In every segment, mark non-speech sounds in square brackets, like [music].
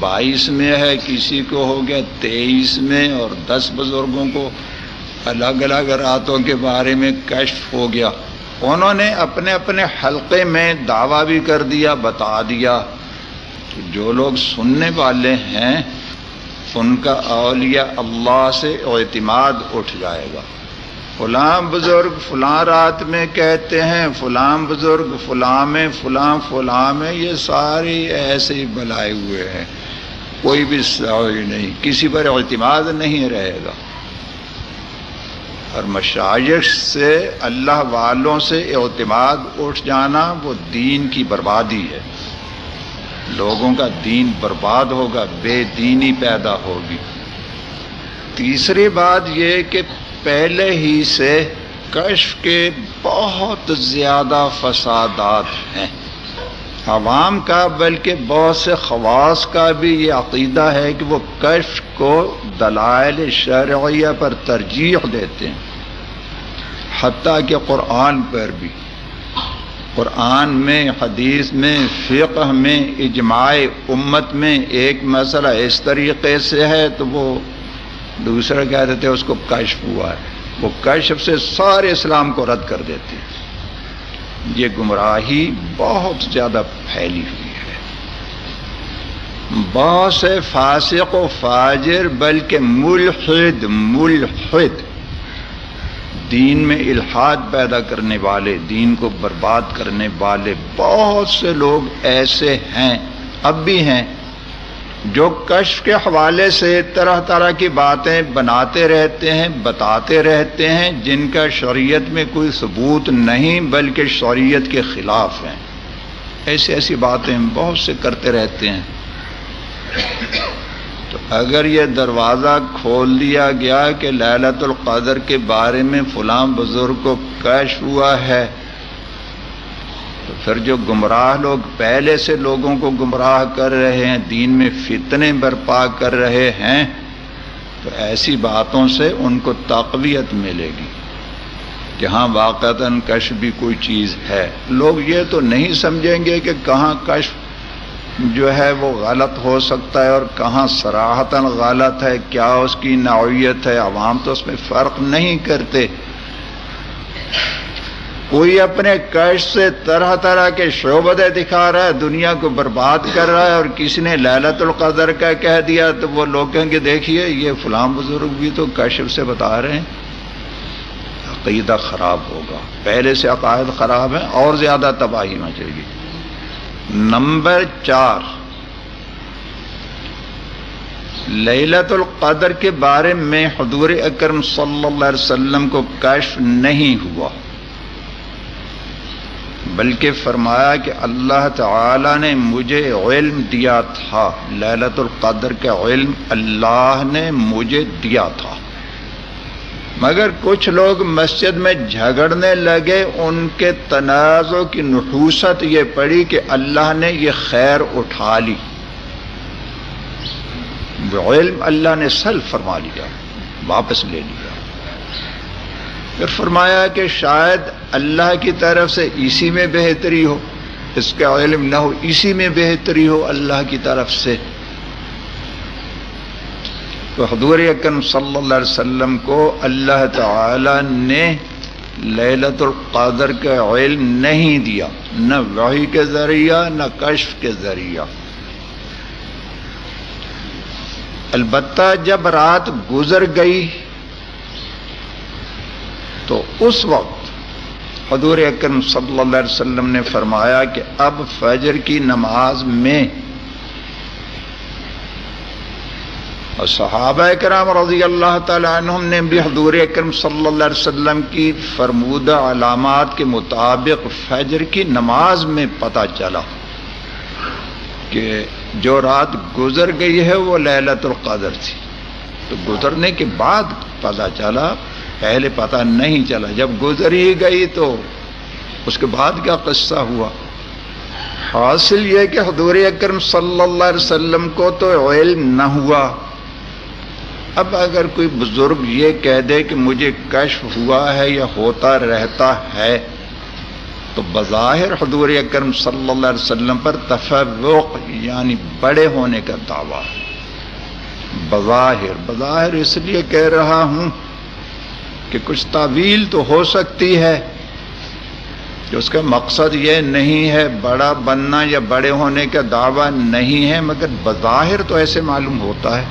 بائیس میں ہے، کسی کو ہو گیا تیئیس میں اور دس بزرگوں کو الگ الگ راتوں کے بارے میں کشف ہو گیا۔ انہوں نے اپنے اپنے حلقے میں دعویٰ بھی کر دیا، بتا دیا کہ جو لوگ سننے والے ہیں، ان کا اولیاء اللہ سے اعتماد اٹھ جائے گا۔ فلاں بزرگ فلاں رات میں کہتے ہیں، فلاں بزرگ فلاں میں، فلاں فلاں میں، یہ سارے ایسے ہی بلائے ہوئے ہیں۔ کوئی بھی سوئی نہیں، کسی پر اعتماد نہیں رہے گا۔ اور مشائش سے اللہ والوں سے اعتماد اٹھ جانا وہ دین کی بربادی ہے۔ لوگوں کا دین برباد ہوگا، بے دینی پیدا ہوگی۔ تیسری بات یہ کہ پہلے ہی سے کشف کے بہت زیادہ فسادات ہیں۔ عوام کا، بلکہ بہت سے خواص کا بھی یہ عقیدہ ہے کہ وہ کشف کو دلائل شرعیہ پر ترجیح دیتے ہیں، حتیٰ کہ قرآن پر بھی۔ قرآن میں، حدیث میں، فقہ میں، اجماع امت میں ایک مسئلہ اس طریقے سے ہے تو وہ دوسرا کہہ دیتے اس کو کشف ہوا ہے۔ وہ کشف سے سارے اسلام کو رد کر دیتے یہ گمراہی بہت زیادہ پھیلی ہوئی ہے۔ بہت سے فاسق و فاجر بلکہ ملحد ملحد۔ دین میں الحاد پیدا کرنے والے، دین کو برباد کرنے والے بہت سے لوگ ایسے ہیں، اب بھی ہیں۔ جو کشف کے حوالے سے طرح طرح کی باتیں بناتے رہتے ہیں، بتاتے رہتے ہیں، جن کا شریعت میں کوئی ثبوت نہیں، بلکہ شریعت کے خلاف ہیں۔ ایسی ایسی باتیں بہت سے کرتے رہتے ہیں۔ تو اگر یہ دروازہ کھول دیا گیا کہ للت القدر کے بارے میں فلاں بزرگ کو کیش ہوا ہے تو پھر جو گمراہ لوگ پہلے سے لوگوں کو گمراہ کر رہے ہیں، دین میں فتنے برپا کر رہے ہیں، تو ایسی باتوں سے ان کو تقویت ملے گی جہاں واقعتاً کش بھی کوئی چیز ہے۔ لوگ یہ تو نہیں سمجھیں گے کہ کہاں کشف جو ہے وہ غلط ہو سکتا ہے اور کہاں سراہتاً غلط ہے، کیا اس کی نوعیت ہے، عوام تو اس میں فرق نہیں کرتے۔ کوئی اپنے کش سے طرح طرح کے شعبدے دکھا رہا ہے، دنیا کو برباد کر رہا ہے اور کسی نے للت القدر کا کہہ دیا تو وہ لوگ کہیں گے، دیکھیے، یہ فلاں بزرگ بھی تو کشف سے بتا رہے ہیں۔ عقیدہ خراب ہوگا۔ پہلے سے عقائد خراب ہیں، اور زیادہ تباہی مچے گی۔ نمبر چار۔ للت القدر کے بارے میں حضور اکرم صلی اللہ علیہ وسلم کو کشف نہیں ہوا۔ بلکہ فرمایا کہ اللہ تعالی نے مجھے علم دیا تھا للت القدر کا علم اللہ نے مجھے دیا تھا۔ مگر کچھ لوگ مسجد میں جھگڑنے لگے، ان کے تنازع کی نحوست یہ پڑی کہ اللہ نے یہ خیر اٹھا لی۔ علم اللہ نے سل فرما لیا، واپس لے لیا۔ پھر فرمایا کہ شاید اللہ کی طرف سے اسی میں بہتری ہو، اس کا علم نہ ہو، اسی میں بہتری ہو اللہ کی طرف سے۔ تو حضور اکرم صلی اللہ علیہ وسلم کو اللہ تعالی نے للت القادر کا علم نہیں دیا، نہ وحی کے ذریعہ، نہ کشف کے ذریعہ۔ البتہ جب رات گزر گئی تو اس وقت حضور اکرم صلی اللہ علیہ وسلم نے فرمایا کہ اب فجر کی نماز میں اور صحابہ کرام رضی اللہ تعالیٰ عنہم نے بھی حضور اکرم صلی اللہ علیہ وسلم کی فرمودہ علامات کے مطابق فجر کی نماز میں پتہ چلا کہ جو رات گزر گئی ہے وہ للت القدر تھی۔ تو گزرنے کے بعد پتہ چلا پہلے پتہ نہیں چلا۔ جب گزر ہی گئی تو اس کے بعد کیا قصہ ہوا؟ حاصل یہ کہ حضور اکرم صلی اللہ علیہ وسلم کو تو علم نہ ہوا۔ اب اگر کوئی بزرگ یہ کہہ دے کہ مجھے کشف ہوا ہے یا ہوتا رہتا ہے، تو بظاہر حضور اکرم صلی اللہ علیہ وسلم پر تفوق یعنی بڑے ہونے کا دعویٰ۔ بظاہر بظاہر اس لیے کہہ رہا ہوں کہ کچھ تعویل تو ہو سکتی ہے کہ اس کا مقصد یہ نہیں ہے بڑا بننا یا بڑے ہونے کا دعویٰ نہیں ہے، مگر بظاہر تو ایسے معلوم ہوتا ہے۔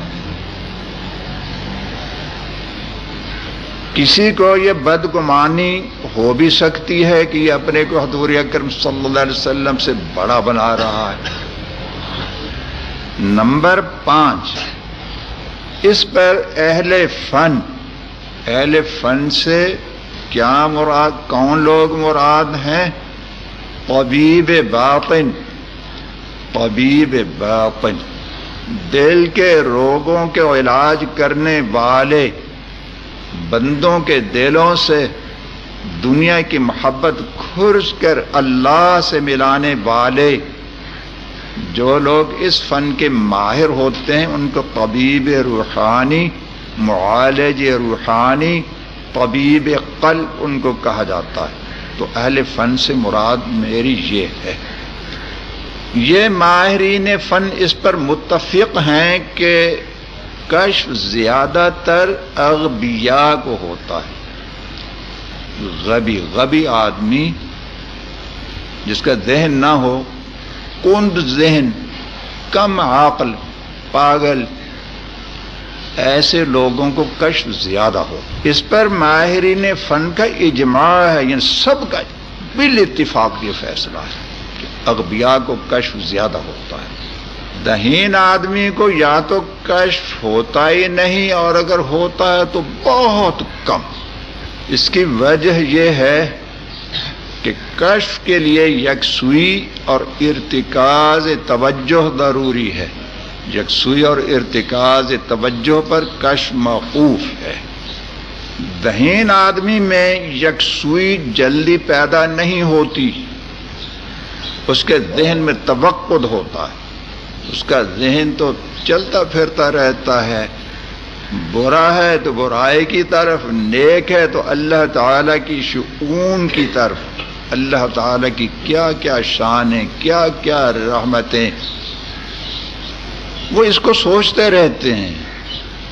کسی کو یہ بدگمانی ہو بھی سکتی ہے کہ یہ اپنے کو حضور اکرم صلی اللہ علیہ وسلم سے بڑا بنا رہا ہے۔ نمبر پانچ، اس پر اہل فن اہل فن سے کیا مراد، کون لوگ مراد ہیں؟ طبیب باطن طبیب باطن، دل کے روگوں کے علاج کرنے والے، بندوں کے دلوں سے دنیا کی محبت کھرس کر اللہ سے ملانے والے۔ جو لوگ اس فن کے ماہر ہوتے ہیں، ان کو طبیب روحانی معالج روحانی طبیب قلب ان کو کہا جاتا ہے۔ تو اہل فن سے مراد میری یہ ہے۔ یہ ماہرین فن اس پر متفق ہیں کہ کشف زیادہ تر اغبیا کو ہوتا ہے۔ غبی غبی آدمی جس کا ذہن نہ ہو کند ذہن، کم عقل، پاگل ایسے لوگوں کو کشف زیادہ ہو۔ اس پر ماہرین فن کا اجماع ہے یعنی سب کا بال اتفاق یہ فیصلہ ہے کہ اغبیا کو کشف زیادہ ہوتا ہے۔ دہین آدمی کو یا تو کشف ہوتا ہی نہیں، اور اگر ہوتا ہے تو بہت کم۔ اس کی وجہ یہ ہے کہ کشف کے لیے یکسوئی اور ارتکاز توجہ ضروری ہے۔ یکسوئی اور ارتکاز توجہ پر کشف موقوف ہے۔ دہین آدمی میں یکسوئی جلدی پیدا نہیں ہوتی۔ اس کے ذہن میں توقع ہوتا ہے۔ اس کا ذہن تو چلتا پھرتا رہتا ہے۔ برا ہے تو برائی کی طرف، نیک ہے تو اللہ تعالیٰ کی شعون کی طرف۔ اللہ تعالیٰ کی کیا کیا شانیں کیا کیا رحمتیں۔ وہ اس کو سوچتے رہتے ہیں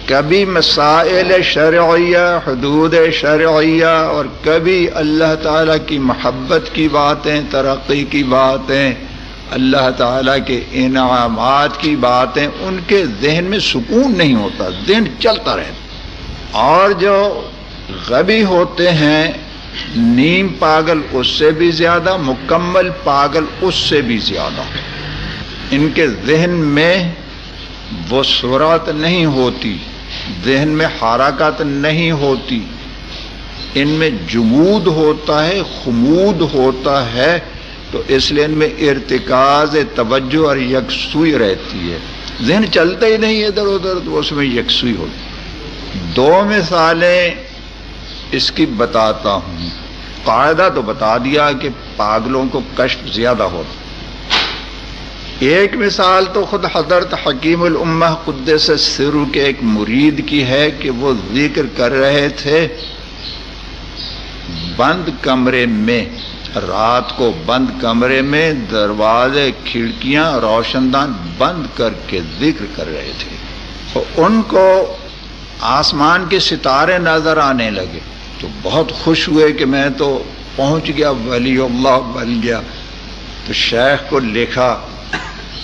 کبھی مسائل شرعیہ، حدود شرعیہ اور کبھی اللہ تعالیٰ کی محبت کی باتیں، ترقی کی باتیں، اللہ تعالیٰ کے انعامات کی باتیں، ان کے ذہن میں سکون نہیں ہوتا، ذہن چلتا رہتا۔ اور جو غبی ہوتے ہیں، نیم پاگل اس سے بھی زیادہ، مکمل پاگل اس سے بھی زیادہ۔ ان کے ذہن میں وہ صورت نہیں ہوتی، ذہن میں حرکت نہیں ہوتی۔ ان میں جمود ہوتا ہے، خمود ہوتا ہے، تو اس لیے ان میں ارتکاز، توجہ اور یکسوئی رہتی ہے۔ ذہن چلتا ہی نہیں ادھر ادھر، تو اس میں یکسوئی ہوتی دو مثالیں اس کی بتاتا ہوں۔ قاعدہ تو بتا دیا کہ پاگلوں کو کشف زیادہ ہوتا ایک مثال تو خود حضرت حکیم الامہ قدس سرو کے ایک مرید کی ہے کہ وہ ذکر کر رہے تھے، بند کمرے میں، رات کو بند کمرے میں دروازے، کھڑکیاں روشن دان بند کر کے ذکر کر رہے تھے۔ تو ان کو آسمان کے ستارے نظر آنے لگے۔ تو بہت خوش ہوئے کہ میں تو پہنچ گیا، ولی اللہ بن گیا۔ تو شیخ کو لکھا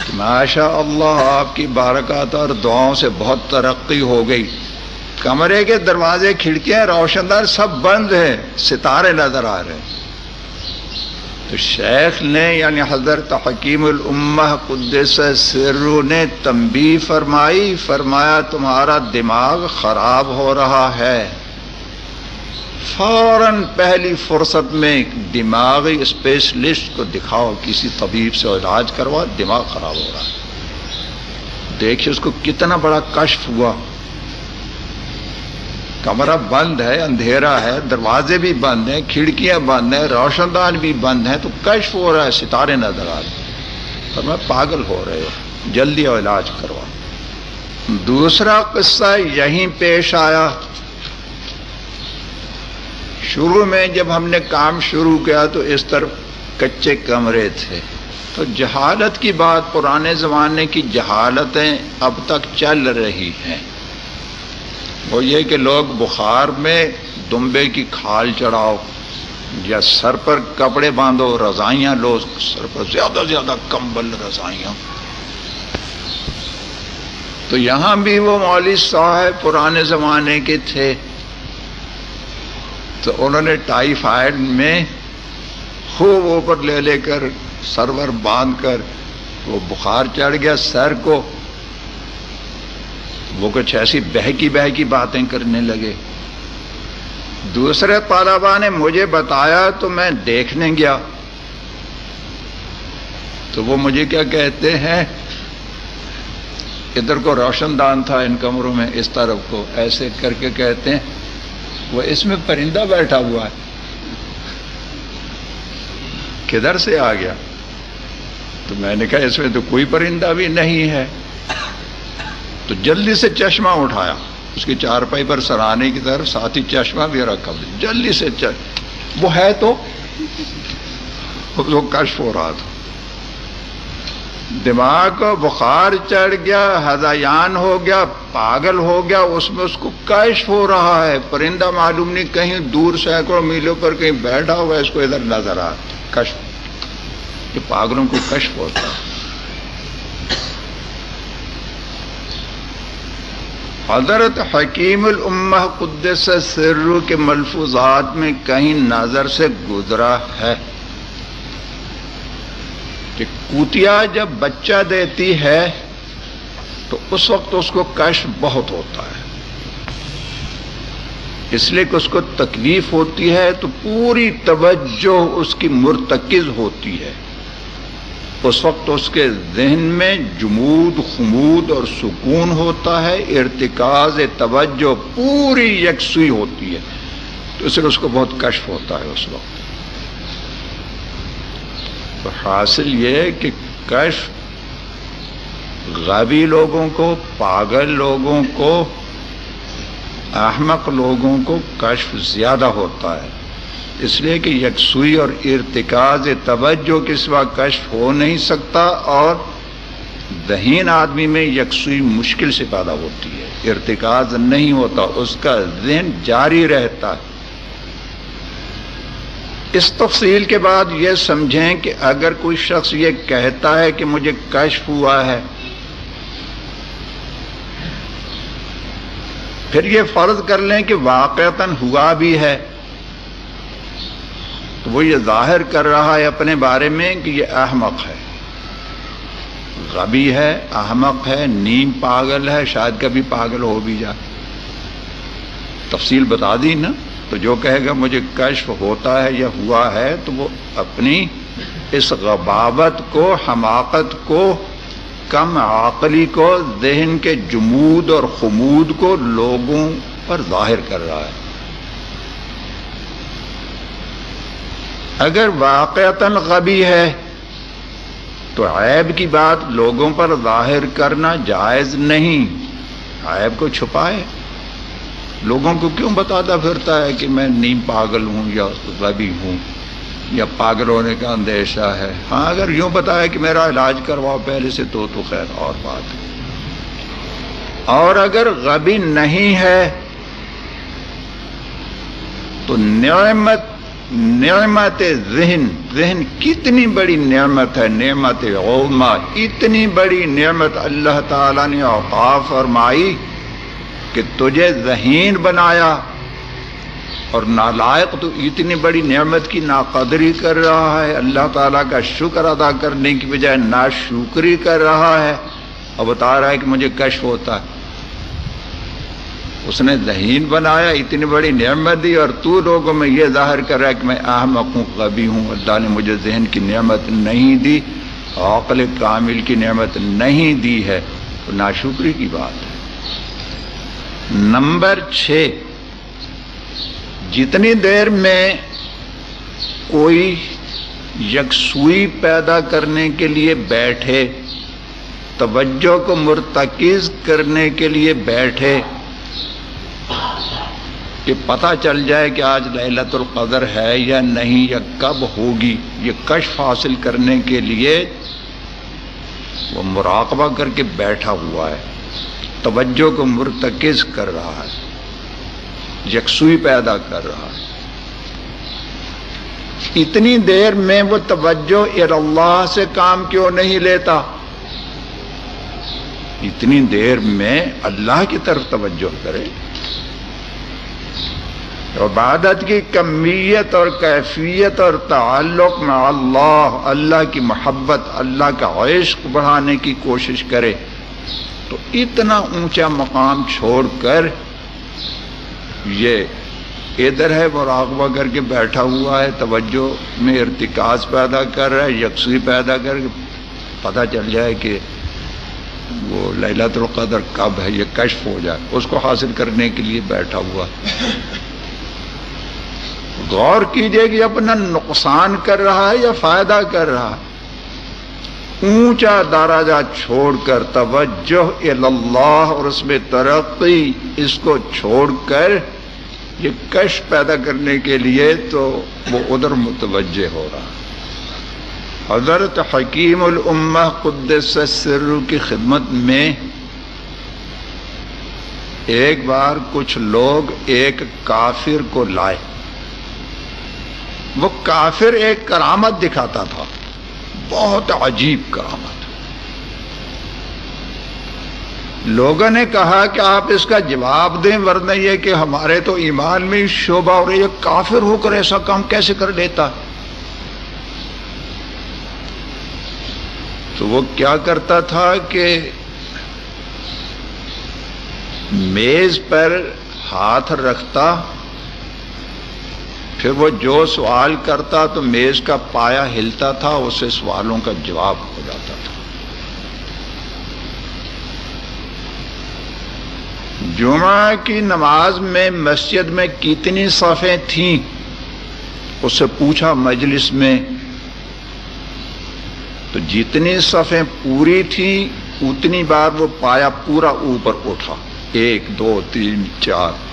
کہ ماشاء اللہ، آپ کی بارکات اور دعاؤں سے بہت ترقی ہو گئی۔ کمرے کے دروازے، کھڑکیاں روشن دار سب بند ہیں، ستارے نظر آ رہے ہیں۔ تو شیخ نے یعنی حضرت حکیم الامہ قدس سرو نے تنبی فرمائی، فرمایا تمہارا دماغ خراب ہو رہا ہے۔ فوراً پہلی فرصت میں دماغی اسپیشلسٹ کو دکھاؤ، کسی طبیب سے علاج کروا، دماغ خراب ہو رہا ہے۔ دیکھیے اس کو کتنا بڑا کشف ہوا۔ کمرہ بند ہے، اندھیرا ہے، دروازے بھی بند ہیں، کھڑکیاں بند ہیں روشن دان بھی بند ہیں، تو کشف ہو رہا ہے، ستارے نظر آ رہے پر میں پاگل ہو رہے ہو جلدی علاج کروا۔ دوسرا قصہ یہیں پیش آیا۔ شروع میں جب ہم نے کام شروع کیا تو اس طرف کچے کمرے تھے۔ تو جہالت کی بات پرانے زمانے کی جہالتیں اب تک چل رہی ہیں۔ وہ یہ کہ لوگ بخار میں دمبے کی کھال چڑھاؤ یا سر پر کپڑے باندھو، رضائیاں لو، سر پر زیادہ زیادہ کمبل رضائیاں۔ تو یہاں بھی وہ مولوی صاحب پرانے زمانے کے تھے۔ تو انہوں نے ٹائیفائڈ میں خوب اوپر لے لے کر سرور باندھ کر وہ بخار چڑھ گیا سر کو۔ وہ کچھ ایسی بہکی بہکی باتیں کرنے لگے۔ دوسرے طالبہ نے مجھے بتایا تو میں دیکھنے گیا۔ تو وہ مجھے کیا کہتے ہیں؟ ادھر کو روشن دان تھا ان کمروں میں، اس طرف کو۔ ایسے کر کے کہتے ہیں وہ اس میں پرندہ بیٹھا ہوا ہے۔ کدھر سے آ گیا؟ تو میں نے کہا اس میں تو کوئی پرندہ بھی نہیں ہے۔ تو جلدی سے چشمہ اٹھایا۔ اس کی چار پائی پر سرانے کی طرف ساتھ ہی چشمہ بھی رکھا۔ جلدی سے چش... وہ ہے تو؟ وہ کشف ہو رہا تھا۔ دماغ کو بخار چڑھ گیا، ہزایان ہو گیا، پاگل ہو گیا، اس میں اس کو کشف ہو رہا ہے۔ پرندہ معلوم نہیں کہیں دور سینکڑوں میلوں پر کہیں بیٹھا ہوا ہے، اس کو ادھر نظر آ کشف۔ یہ پاگلوں کو کشف ہوتا ہے۔ حضرت حکیم الامہ قدس سرو کے ملفوظات میں کہیں نظر سے گزرا ہے۔ کہ کوتیا جب بچہ دیتی ہے تو اس وقت اس کو کشف بہت ہوتا ہے۔ اس لیے کہ اس کو تکلیف ہوتی ہے تو پوری توجہ اس کی مرتکز ہوتی ہے۔ اس وقت اس کے ذہن میں جمود، خمود اور سکون ہوتا ہے، ارتکاز، توجہ پوری یکسوئی ہوتی ہے۔ تو اس لیے اس کو بہت کشف ہوتا ہے اس وقت۔ تو حاصل یہ ہے کہ کشف غبی لوگوں کو، پاگل لوگوں کو، احمق لوگوں کو کشف زیادہ ہوتا ہے۔ اس لیے کہ یکسوئی اور ارتکاز توجہ کے سوا کشف ہو نہیں سکتا اور ذہین آدمی میں یکسوئی مشکل سے پیدا ہوتی ہے۔ ارتکاز نہیں ہوتا، اس کا ذہن جاری رہتا ہے۔ اس تفصیل کے بعد یہ سمجھیں کہ اگر کوئی شخص یہ کہتا ہے کہ مجھے کشف ہوا ہے، پھر یہ فرض کر لیں کہ واقعتاً ہوا بھی ہے۔ تو وہ یہ ظاہر کر رہا ہے اپنے بارے میں کہ یہ احمق ہے۔ غبی ہے، احمق ہے، نیم پاگل ہے، شاید کبھی پاگل ہو بھی جائے تفصیل بتا دی نا۔ تو جو کہے گا مجھے کشف ہوتا ہے یا ہوا ہے، تو وہ اپنی اس غباوت کو، حماقت کو، کم عقلی کو، ذہن کے جمود اور خمود کو لوگوں پر ظاہر کر رہا ہے۔ اگر واقعتا غبی ہے، تو عیب کی بات لوگوں پر ظاہر کرنا جائز نہیں۔ عیب کو چھپائے۔ لوگوں کو کیوں بتاتا پھرتا ہے کہ میں نیم پاگل ہوں یا غبی ہوں یا پاگل ہونے کا اندیشہ ہے؟ ہاں اگر یوں بتایا کہ میرا علاج کرواؤ پہلے سے تو تو خیر، اور بات۔ ہے اور اگر غبی نہیں ہے تو نعمت نعمت ذہن ذہن کتنی بڑی نعمت ہے، نعمت عظما اتنی بڑی نعمت اللہ تعالیٰ نے اوقاف فرمائی۔ کہ تجھے ذہین بنایا اور نالائق تو اتنی بڑی نعمت کی ناقدری کر رہا ہے۔ اللہ تعالیٰ کا شکر ادا کرنے کی بجائے ناشکری کر رہا ہے۔ اور بتا رہا ہے کہ مجھے کشف ہوتا ہے۔ اس نے ذہین بنایا، اتنی بڑی نعمت دی اور تو لوگوں میں یہ ظاہر کر رہا ہے کہ میں احمق ہوں، غبی ہوں۔ اللہ نے مجھے ذہن کی نعمت نہیں دی، عقل کامل کی نعمت نہیں دی ہے۔ تو ناشکری کی بات ہے۔ نمبر چھ جتنی دیر میں کوئی یکسوئی پیدا کرنے کے لیے بیٹھے، توجہ کو مرتکز کرنے کے لیے بیٹھے، کہ پتہ چل جائے کہ آج للت القدر ہے یا نہیں، یا کب ہوگی یہ کشف حاصل کرنے کے لیے وہ مراقبہ کر کے بیٹھا ہوا ہے۔ توجہ کو مرتکز کر رہا ہے، یکسوئی پیدا کر رہا ہے۔ اتنی دیر میں وہ توجہ اللہ سے کام کیوں نہیں لیتا؟ اتنی دیر میں اللہ کی طرف توجہ کرے۔ عبادت کی کمیت اور کیفیت اور تعلق میں اللہ اللہ کی محبت، اللہ کا عشق بڑھانے کی کوشش کرے۔ تو اتنا اونچا مقام چھوڑ کر یہ ادھر ہے مراقبہ کر کے بیٹھا ہوا ہے، توجہ میں ارتکاز پیدا کر رہا ہے، یکسوئی پیدا کر کے پتہ چل جائے کہ وہ للت القدر کب ہے، یہ کشف ہو جائے۔ اس کو حاصل کرنے کے لیے بیٹھا ہوا۔ غور کیجیے کہ اپنا نقصان کر رہا ہے یا فائدہ کر رہا ہے۔ اونچا داراجہ چھوڑ کر توجہ اللہ اور اس میں ترقی اس کو چھوڑ کر یہ کش پیدا کرنے کے لیے تو وہ ادھر متوجہ ہو رہا حضرت حکیم الامہ قدس سر کی خدمت میں ایک بار کچھ لوگ ایک کافر کو لائے۔ وہ کافر ایک کرامت دکھاتا تھا۔ بہت عجیب کرامت لوگوں نے کہا کہ آپ اس کا جواب دیں، ورنہ یہ کہ ہمارے تو ایمان میں شعبہ اور یہ کافر ہو کر ایسا کام کیسے کر لیتا؟ تو وہ کیا کرتا تھا کہ میز پر ہاتھ رکھتا پھر وہ جو سوال کرتا تو میز کا پایا ہلتا تھا، اسے سوالوں کا جواب ہو جاتا تھا۔ جمعہ کی نماز میں مسجد میں کتنی صفیں تھیں؟ اس سے پوچھا مجلس میں۔ تو جتنی صفیں پوری تھیں، اتنی بار وہ پایا پورا اوپر اٹھا۔ ایک، دو، تین، چار۔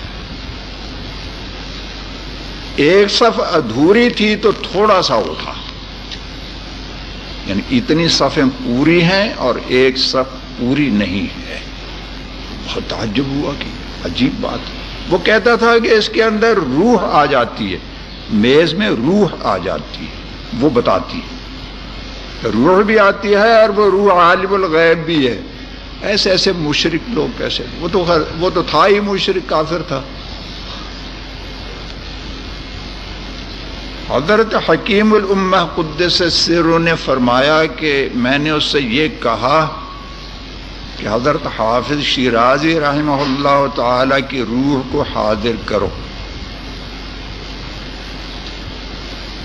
ایک صف ادھوری تھی تو تھوڑا سا اٹھا یعنی اتنی صفیں پوری ہیں اور ایک صف پوری نہیں ہے۔ بہت تعجب ہوا کہ عجیب بات۔ وہ کہتا تھا کہ اس کے اندر روح آ جاتی ہے، میز میں روح آ جاتی ہے، وہ بتاتی ہے۔ روح بھی آتی ہے اور وہ روح عالم الغیب بھی ہے۔ ایسے ایسے مشرق لوگ کیسے؟ وہ تو وہ تو تھا ہی مشرق کافر تھا۔ حضرت حکیم الامہ قدس سروں نے فرمایا کہ میں نے اس سے یہ کہا کہ حضرت حافظ شیرازی رحمہ اللہ تعالی کی روح کو حاضر کرو۔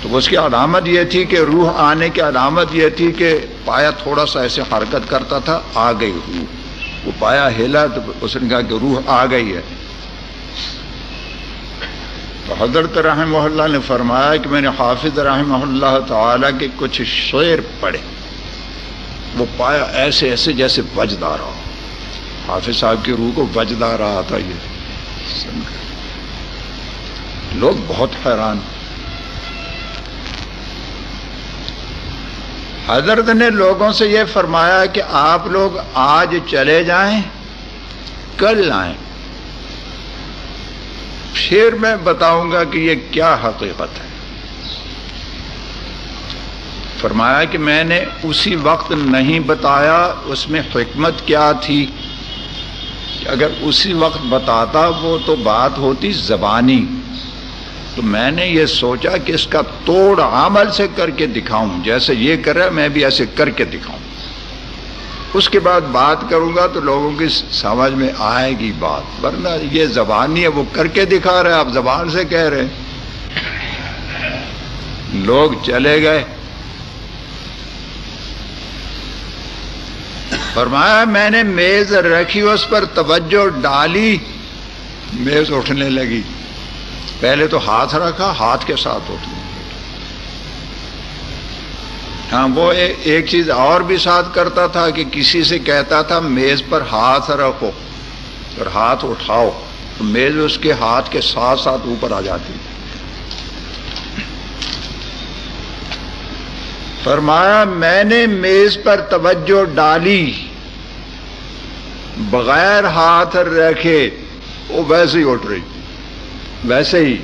تو اس کی علامت یہ تھی کہ روح آنے کی علامت یہ تھی کہ پایا تھوڑا سا ایسے حرکت کرتا تھا، آ گئی روح۔ وہ پایا ہلا تو اس نے کہا کہ روح آ گئی ہے۔ تو حضرت رحمہ اللہ نے فرمایا کہ میں نے حافظ رحمہ اللہ تعالی کے کچھ شعر پڑھے۔ وہ پایا ایسے ایسے جیسے بجدا رہا۔ حافظ صاحب کی روح کو بجدا رہا تھا یہ۔ لوگ بہت حیران۔ حضرت نے لوگوں سے یہ فرمایا کہ آپ لوگ آج چلے جائیں، کل آئیں۔ پھر میں بتاؤں گا کہ یہ کیا حقیقت ہے۔ فرمایا کہ میں نے اسی وقت نہیں بتایا، اس میں حکمت کیا تھی؟ کہ اگر اسی وقت بتاتا وہ تو بات ہوتی زبانی۔ تو میں نے یہ سوچا کہ اس کا توڑ عمل سے کر کے دکھاؤں، جیسے یہ کر رہا میں بھی ایسے کر کے دکھاؤں۔ اس کے بعد بات کروں گا تو لوگوں کی سمجھ میں آئے گی بات۔ ورنہ یہ زبانی ہے، وہ کر کے دکھا رہے آپ زبان سے کہہ رہے لوگ چلے گئے۔ فرمایا، میں نے میز رکھی، اس پر توجہ ڈالی۔ میز اٹھنے لگی۔ پہلے تو ہاتھ رکھا، ہاتھ کے ساتھ اٹھنے ہاں، وہ ایک چیز اور بھی ساتھ کرتا تھا کہ کسی سے کہتا تھا، میز پر ہاتھ رکھو اور ہاتھ اٹھاؤ، تو میز اس کے ہاتھ کے ساتھ ساتھ اوپر آ جاتی۔ فرمایا، میں نے میز پر توجہ ڈالی، بغیر ہاتھ رکھے، وہ ویسے ہی اٹھ رہی، ویسے ہی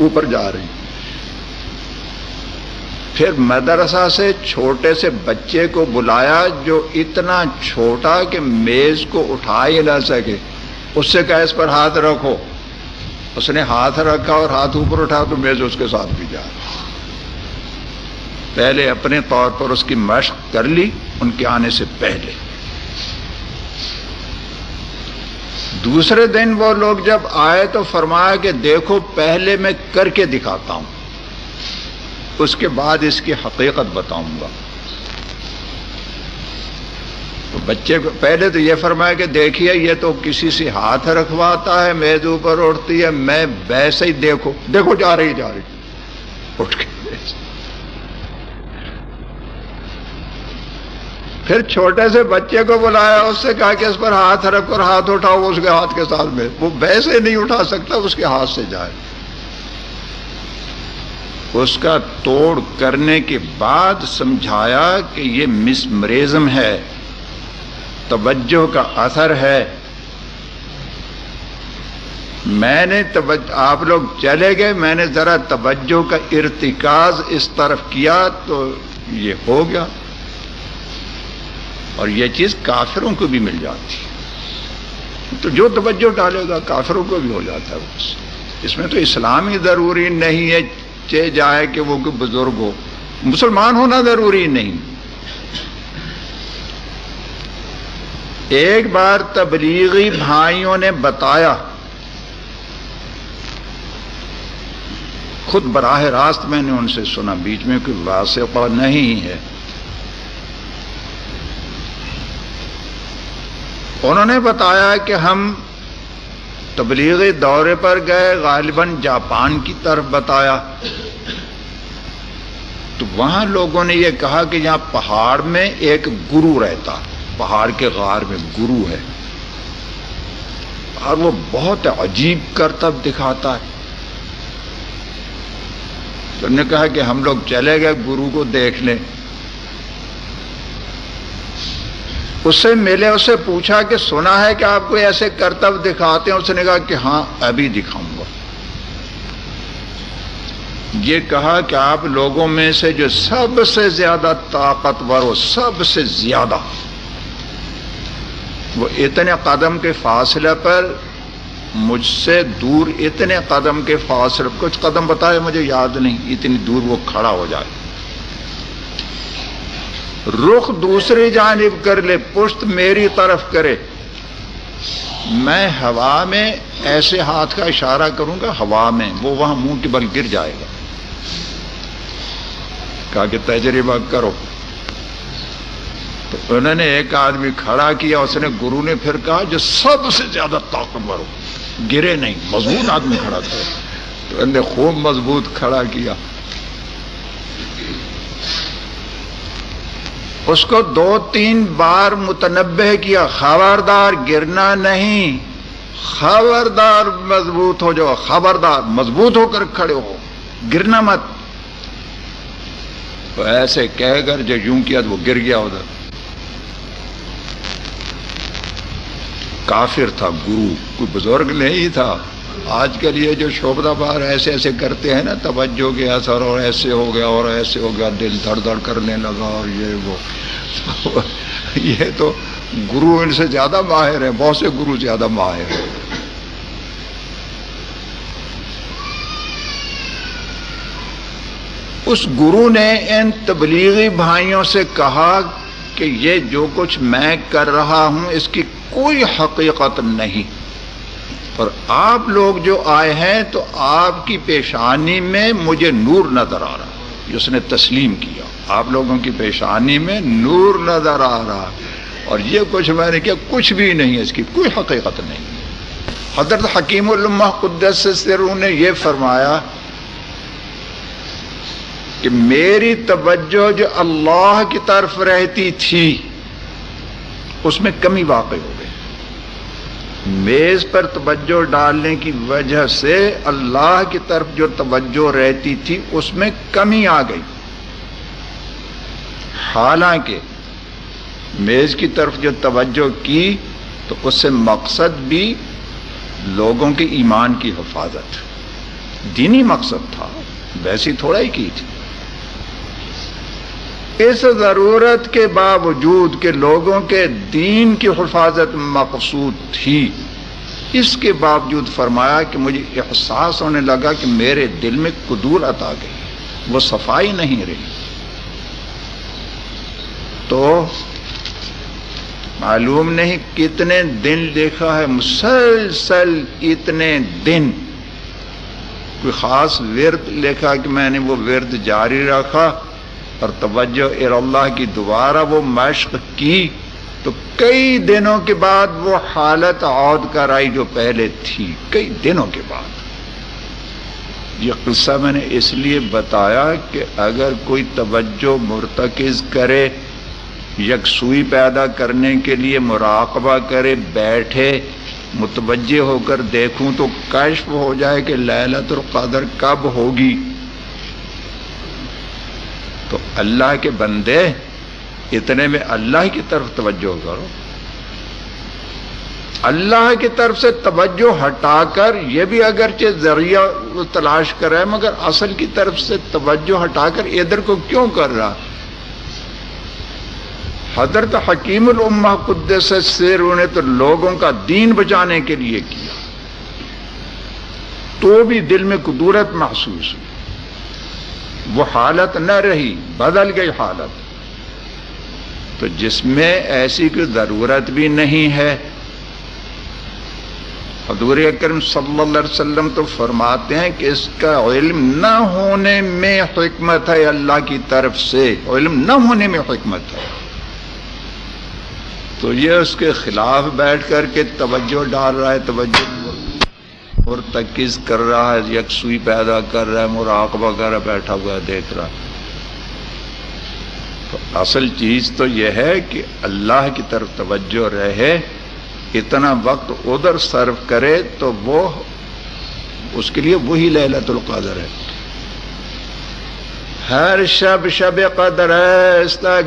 اوپر جا رہی۔ پھر مدرسہ سے چھوٹے سے بچے کو بلایا جو اتنا چھوٹا کہ میز کو اٹھا ہی نہ سکے۔ اس سے کہا، اس پر ہاتھ رکھو۔ اس نے ہاتھ رکھا اور ہاتھ اوپر اٹھا تو میز اس کے ساتھ بھی جا۔ پہلے اپنے طور پر اس کی مشق کر لی، ان کے آنے سے پہلے۔ دوسرے دن وہ لوگ جب آئے تو فرمایا کہ دیکھو، پہلے میں کر کے دکھاتا ہوں۔ اس کے بعد اس کی حقیقت بتاؤں گا۔ تو بچے کو پہلے تو یہ فرمایا کہ دیکھیے، یہ تو کسی سے ہاتھ رکھواتا ہے، میز اوپر اٹھتی ہے، میں ویسے ہی دیکھو دیکھو جا رہی جا رہی۔ اٹھ کے پھر چھوٹے سے بچے کو بلایا، اس سے کہا کہ اس پر ہاتھ رکھ کر ہاتھ اٹھاؤ اس کے ہاتھ کے ساتھ میں وہ ویسے نہیں اٹھا سکتا، اس کے ہاتھ سے جائے۔ اس کا توڑ کرنے کے بعد سمجھایا کہ یہ مسمریزم ہے۔ توجہ کا اثر ہے۔ میں نے آپ لوگ چلے گئے، میں نے ذرا توجہ کا ارتکاز اس طرف کیا تو یہ ہو گیا۔ اور یہ چیز کافروں کو بھی مل جاتی۔ ہے تو جو توجہ ڈالے گا کافروں کو بھی ہو جاتا ہے۔ اس میں تو اسلامی ضروری نہیں ہے۔ چے جائے کہ وہ کوئی بزرگ ہو۔ مسلمان ہونا ضروری نہیں۔ ایک بار تبلیغی بھائیوں نے بتایا، خود براہ راست میں نے ان سے سنا، بیچ میں کوئی واسطہ نہیں ہے۔ انہوں نے بتایا کہ ہم تبلیغی دورے پر گئے، غالباً جاپان کی طرف بتایا۔ تو وہاں لوگوں نے یہ کہا کہ یہاں پہاڑ میں ایک گرو رہتا، پہاڑ کے غار میں گرو ہے۔ اور وہ بہت عجیب کرتب دکھاتا ہے۔ تو نے کہا کہ ہم لوگ چلے گئے، گرو کو دیکھ لیں۔ اس سے ملے اسے پوچھا کہ سنا ہے کہ آپ کو ایسے کرتب دکھاتے ہیں؟ اس نے کہا کہ ہاں ابھی دکھاؤں گا۔ یہ کہا کہ آپ لوگوں میں سے جو سب سے زیادہ طاقتور ہو سب سے زیادہ، وہ اتنے قدم کے فاصلے پر مجھ سے دور، اتنے قدم کے فاصلے، کچھ قدم بتائے مجھے یاد نہیں، اتنی دور وہ کھڑا ہو جائے۔ رخ دوسری جانب کر لے، پشت میری طرف کرے۔ میں ہوا میں ایسے ہاتھ کا اشارہ کروں گا، ہوا میں، وہ وہاں منہ کے بل گر جائے گا۔ کہا کہ تجربہ کرو۔ تو انہوں نے ایک آدمی کھڑا کیا، اس نے گرو نے پھر کہا جو سب سے زیادہ طاقتور ہو۔ گرے نہیں، مضبوط آدمی کھڑا تھا۔ تو انہوں نے خوب مضبوط کھڑا کیا۔ اس کو دو تین بار متنبع کیا، خبردار گرنا نہیں۔ خبردار مضبوط ہو جاؤ، خبردار مضبوط ہو کر کھڑے ہو۔ گرنا مت۔ تو ایسے کہہ کر جو یوں کیا تو وہ گر گیا ادھر۔ کافر تھا گرو کوئی بزرگ نہیں تھا۔ آج کل یہ جو شوبدہ بار ایسے ایسے کرتے ہیں نا، توجہ کے اثر اور ایسے ہو گیا اور ایسے ہو گیا، دل دھڑ دھڑ کرنے لگا اور یہ وہ۔ [laughs] یہ تو گرو ان سے زیادہ ماہر ہے بہت سے گرو زیادہ ماہر ہیں۔ اس گرو نے ان تبلیغی بھائیوں سے کہا کہ یہ جو کچھ میں کر رہا ہوں، اس کی کوئی حقیقت نہیں۔ اور آپ لوگ جو آئے ہیں تو آپ کی پیشانی میں مجھے نور نظر آ رہا اس نے تسلیم کیا۔ آپ لوگوں کی پیشانی میں نور نظر آ رہا اور یہ کچھ میں نے کیا، کچھ بھی نہیں اس کی، کوئی حقیقت نہیں۔ حضرت حکیم علمہ قدس سرو نے یہ فرمایا کہ میری توجہ جو اللہ کی طرف رہتی تھی، اس میں کمی واقع ہو۔ میز پر توجہ ڈالنے کی وجہ سے اللہ کی طرف جو توجہ رہتی تھی اس میں کمی آ گئی۔ حالانکہ میز کی طرف جو توجہ کی تو اس سے مقصد بھی لوگوں کے ایمان کی حفاظت۔ دینی مقصد تھا، ویسی تھوڑا ہی کی تھی۔ اس ضرورت کے باوجود کہ لوگوں کے دین کی حفاظت مقصود تھی، اس کے باوجود فرمایا کہ مجھے احساس ہونے لگا کہ میرے دل میں قدور عطا گئی، وہ صفائی نہیں رہی۔ تو معلوم نہیں کتنے دن دیکھا ہے، مسلسل اتنے دن۔ کوئی خاص ورد لکھا کہ میں نے وہ ورد جاری رکھا۔ اور توجہ اللہ کی دوبارہ وہ مشق کی تو کئی دنوں کے بعد وہ حالت عود کر آئی جو پہلے تھی، کئی دنوں کے بعد۔ یہ قصہ میں نے اس لیے بتایا کہ اگر کوئی توجہ مرتکز کرے، یکسوئی پیدا کرنے کے لیے مراقبہ کرے، بیٹھے، متوجہ ہو کر دیکھوں تو کشف ہو جائے کہ للت القدر کب ہوگی۔ تو اللہ کے بندے اتنے میں اللہ کی طرف توجہ کرو۔ اللہ کی طرف سے توجہ ہٹا کر یہ بھی اگرچہ ذریعہ تلاش کرے مگر اصل کی طرف سے توجہ ہٹا کر ادھر کو کیوں کر رہا؟ حضرت حکیم الامہ قدس سیر نے تو لوگوں کا دین بچانے کے لیے کیا۔ تو بھی دل میں قدورت محسوس ہوئی۔ وہ حالت نہ رہی، بدل گئی حالت۔ تو جس میں ایسی کوئی ضرورت بھی نہیں ہے، حضور اکرم صلی اللہ علیہ وسلم تو فرماتے ہیں کہ اس کا علم نہ ہونے میں حکمت ہے اللہ کی طرف سے۔ علم نہ ہونے میں حکمت ہے۔ تو یہ اس کے خلاف بیٹھ کر کے توجہ ڈال رہا ہے، توجہ اور تکیز کر رہا ہے، یکسوئی پیدا کر رہا ہے، مراقبہ کر رہا بیٹھا ہوا دیکھ رہا تو اصل چیز تو یہ ہے کہ اللہ کی طرف توجہ رہے، اتنا وقت ادھر سرو کرے تو وہ اس کے لیے وہی لہلت القدر ہے۔ ہر شب شب قدر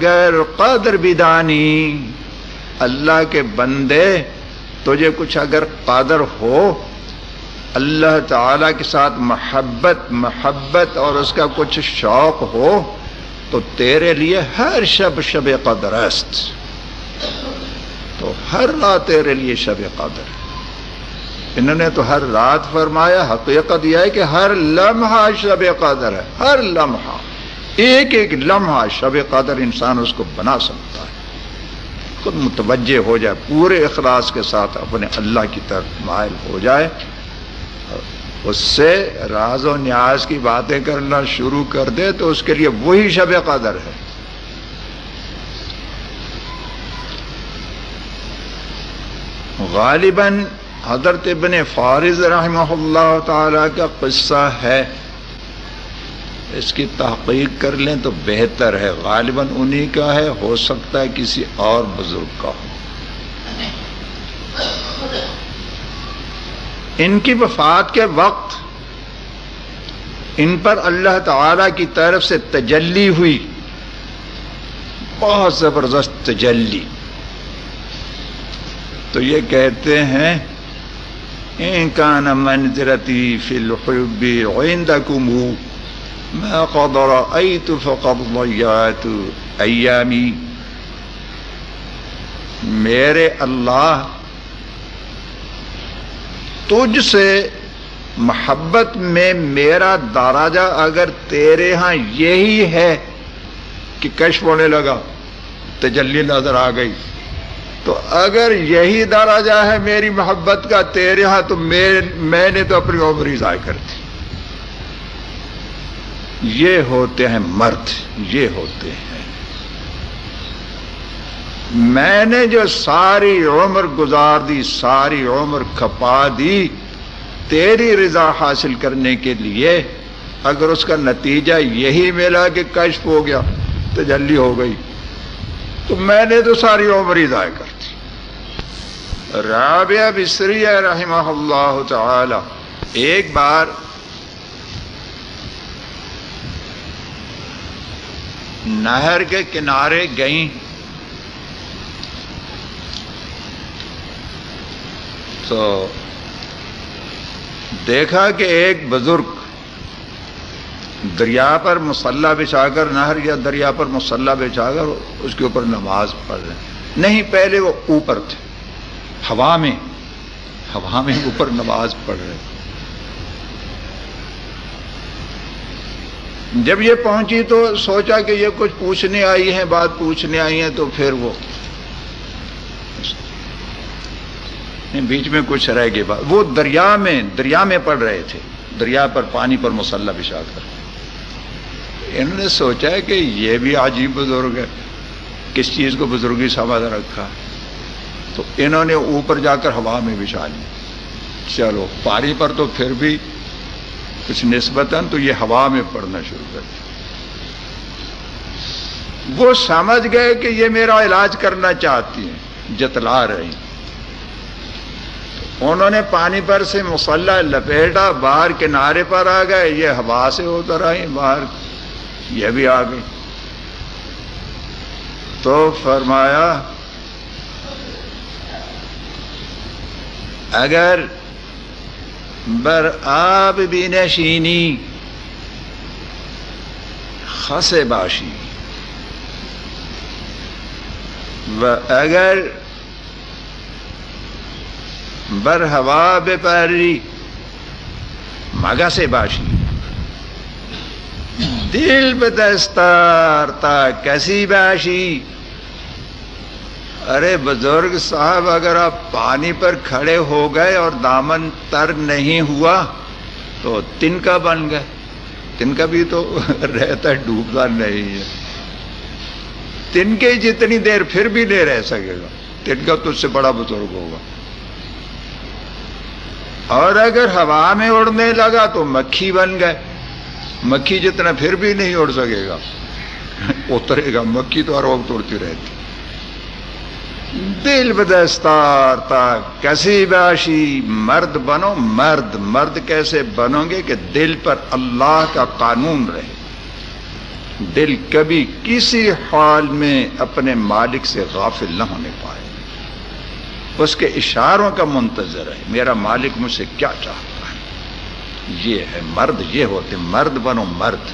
غیر قدر بدانی اللہ کے بندے، تجھے کچھ اگر قادر ہو اللہ تعالی کے ساتھ محبت محبت اور اس کا کچھ شوق ہو تو تیرے لیے ہر شب شب قدر است۔ تو ہر رات تیرے لیے شب قدر۔ انہوں نے تو ہر رات فرمایا، حقیقت یہ ہے کہ ہر لمحہ شب قدر ہے۔ ہر لمحہ، ایک ایک لمحہ شب قدر انسان اس کو بنا سکتا ہے۔ خود متوجہ ہو جائے، پورے اخلاص کے ساتھ اپنے اللہ کی طرف مائل ہو جائے۔ اس سے راز و نیاز کی باتیں کرنا شروع کر دے تو اس کے لیے وہی شب قدر ہے۔ غالباً حضرت ابن فارض رحمہ اللہ تعالی کا قصہ ہے۔ اس کی تحقیق کر لیں تو بہتر ہے۔ غالباً انہی کا ہے، ہو سکتا ہے کسی اور بزرگ کا ہو۔ ان کی وفات کے وقت ان پر اللہ تعالی کی طرف سے تجلی ہوئی۔ بہت زبردست تجلی۔ تو یہ کہتے ہیں، ان کا منظرتی فل عند کمو میں قدر ایت فقد ضیعت ایامی۔ میرے اللہ تجھ سے محبت میں میرا داراجہ اگر تیرے ہاں یہی ہے کہ کشف ہونے لگا، تجلی نظر آ گئی۔ تو اگر یہی داراجہ ہے میری محبت کا تیرے ہاں تو میں نے تو اپنی عمر ضائع کر دی۔ یہ ہوتے ہیں مرد، یہ ہوتے ہیں میں نے جو ساری عمر گزار دی ساری عمر کھپا دی، تیری رضا حاصل کرنے کے لیے اگر اس کا نتیجہ یہی ملا کہ کشف ہو گیا، تجلی ہو گئی، تو میں نے تو ساری عمر ہی ضائع کر دی۔ رابعہ بسری رحمہ اللہ تعالی۔ ایک بار نہر کے کنارے گئیں۔ تو دیکھا کہ ایک بزرگ دریا پر مسلح بچھا کر نہر یا دریا پر مسلح بچھا کر اس کے اوپر نماز پڑھ رہے نہیں، پہلے وہ اوپر تھے۔ ہوا میں ہوا میں اوپر نماز پڑھ رہے جب یہ پہنچی تو سوچا کہ یہ کچھ پوچھنے آئی ہیں، بات پوچھنے آئی ہیں تو پھر وہ بیچ میں کچھ رہ گئے بات وہ دریا میں دریا میں پڑ رہے تھے۔ دریا پر پانی پر مسلح بچھا کر انہوں نے سوچا ہے کہ یہ بھی عجیب بزرگ ہے۔ کس چیز کو بزرگی سمجھ رکھا؟ تو انہوں نے اوپر جا کر ہوا میں بچھا لی چلو، پاری پر تو پھر بھی کچھ نسبتاً تو یہ ہوا میں پڑنا شروع کر دیا۔ وہ سمجھ گئے کہ یہ میرا علاج کرنا چاہتی ہیں، جتلا رہی ہیں۔ انہوں نے پانی پر سے مسلح لپیٹا، باہر کنارے پر آ گئے۔ یہ ہوا سے اتر آئی باہر۔ یہ بھی آ گئی تو فرمایا، اگر بر آب بھی نشینی، خس باشی۔ و اگر بر ہوا بے پاری مگا سے باشی۔ دل بدستار تا کیسی باشی۔ ارے بزرگ صاحب، اگر آپ پانی پر کھڑے ہو گئے اور دامن تر نہیں ہوا، تو تن کا بن گئے۔ تن کا بھی تو رہتا، ڈوبتا نہیں ہے۔ تن کے جتنی دیر پھر بھی نہیں رہ سکے گا، تن کا تجھ سے بڑا بزرگ ہوگا۔ اور اگر ہوا میں اڑنے لگا تو مکھی بن گئے۔ مکھی جتنا پھر بھی نہیں اڑ سکے گا۔ اترے گا۔ مکھی تو ہر وقت اڑتی رہتی۔ دل بدستار تا کسی باشی مرد بنو، مرد۔ مرد کیسے بنو گے کہ دل پر اللہ کا قانون رہے۔ دل کبھی کسی حال میں اپنے مالک سے غافل نہ ہونے پائے۔ اس کے اشاروں کا منتظر ہے۔ میرا مالک مجھ سے کیا چاہتا ہے؟ یہ ہے مرد، یہ ہوتے مرد بنو مرد۔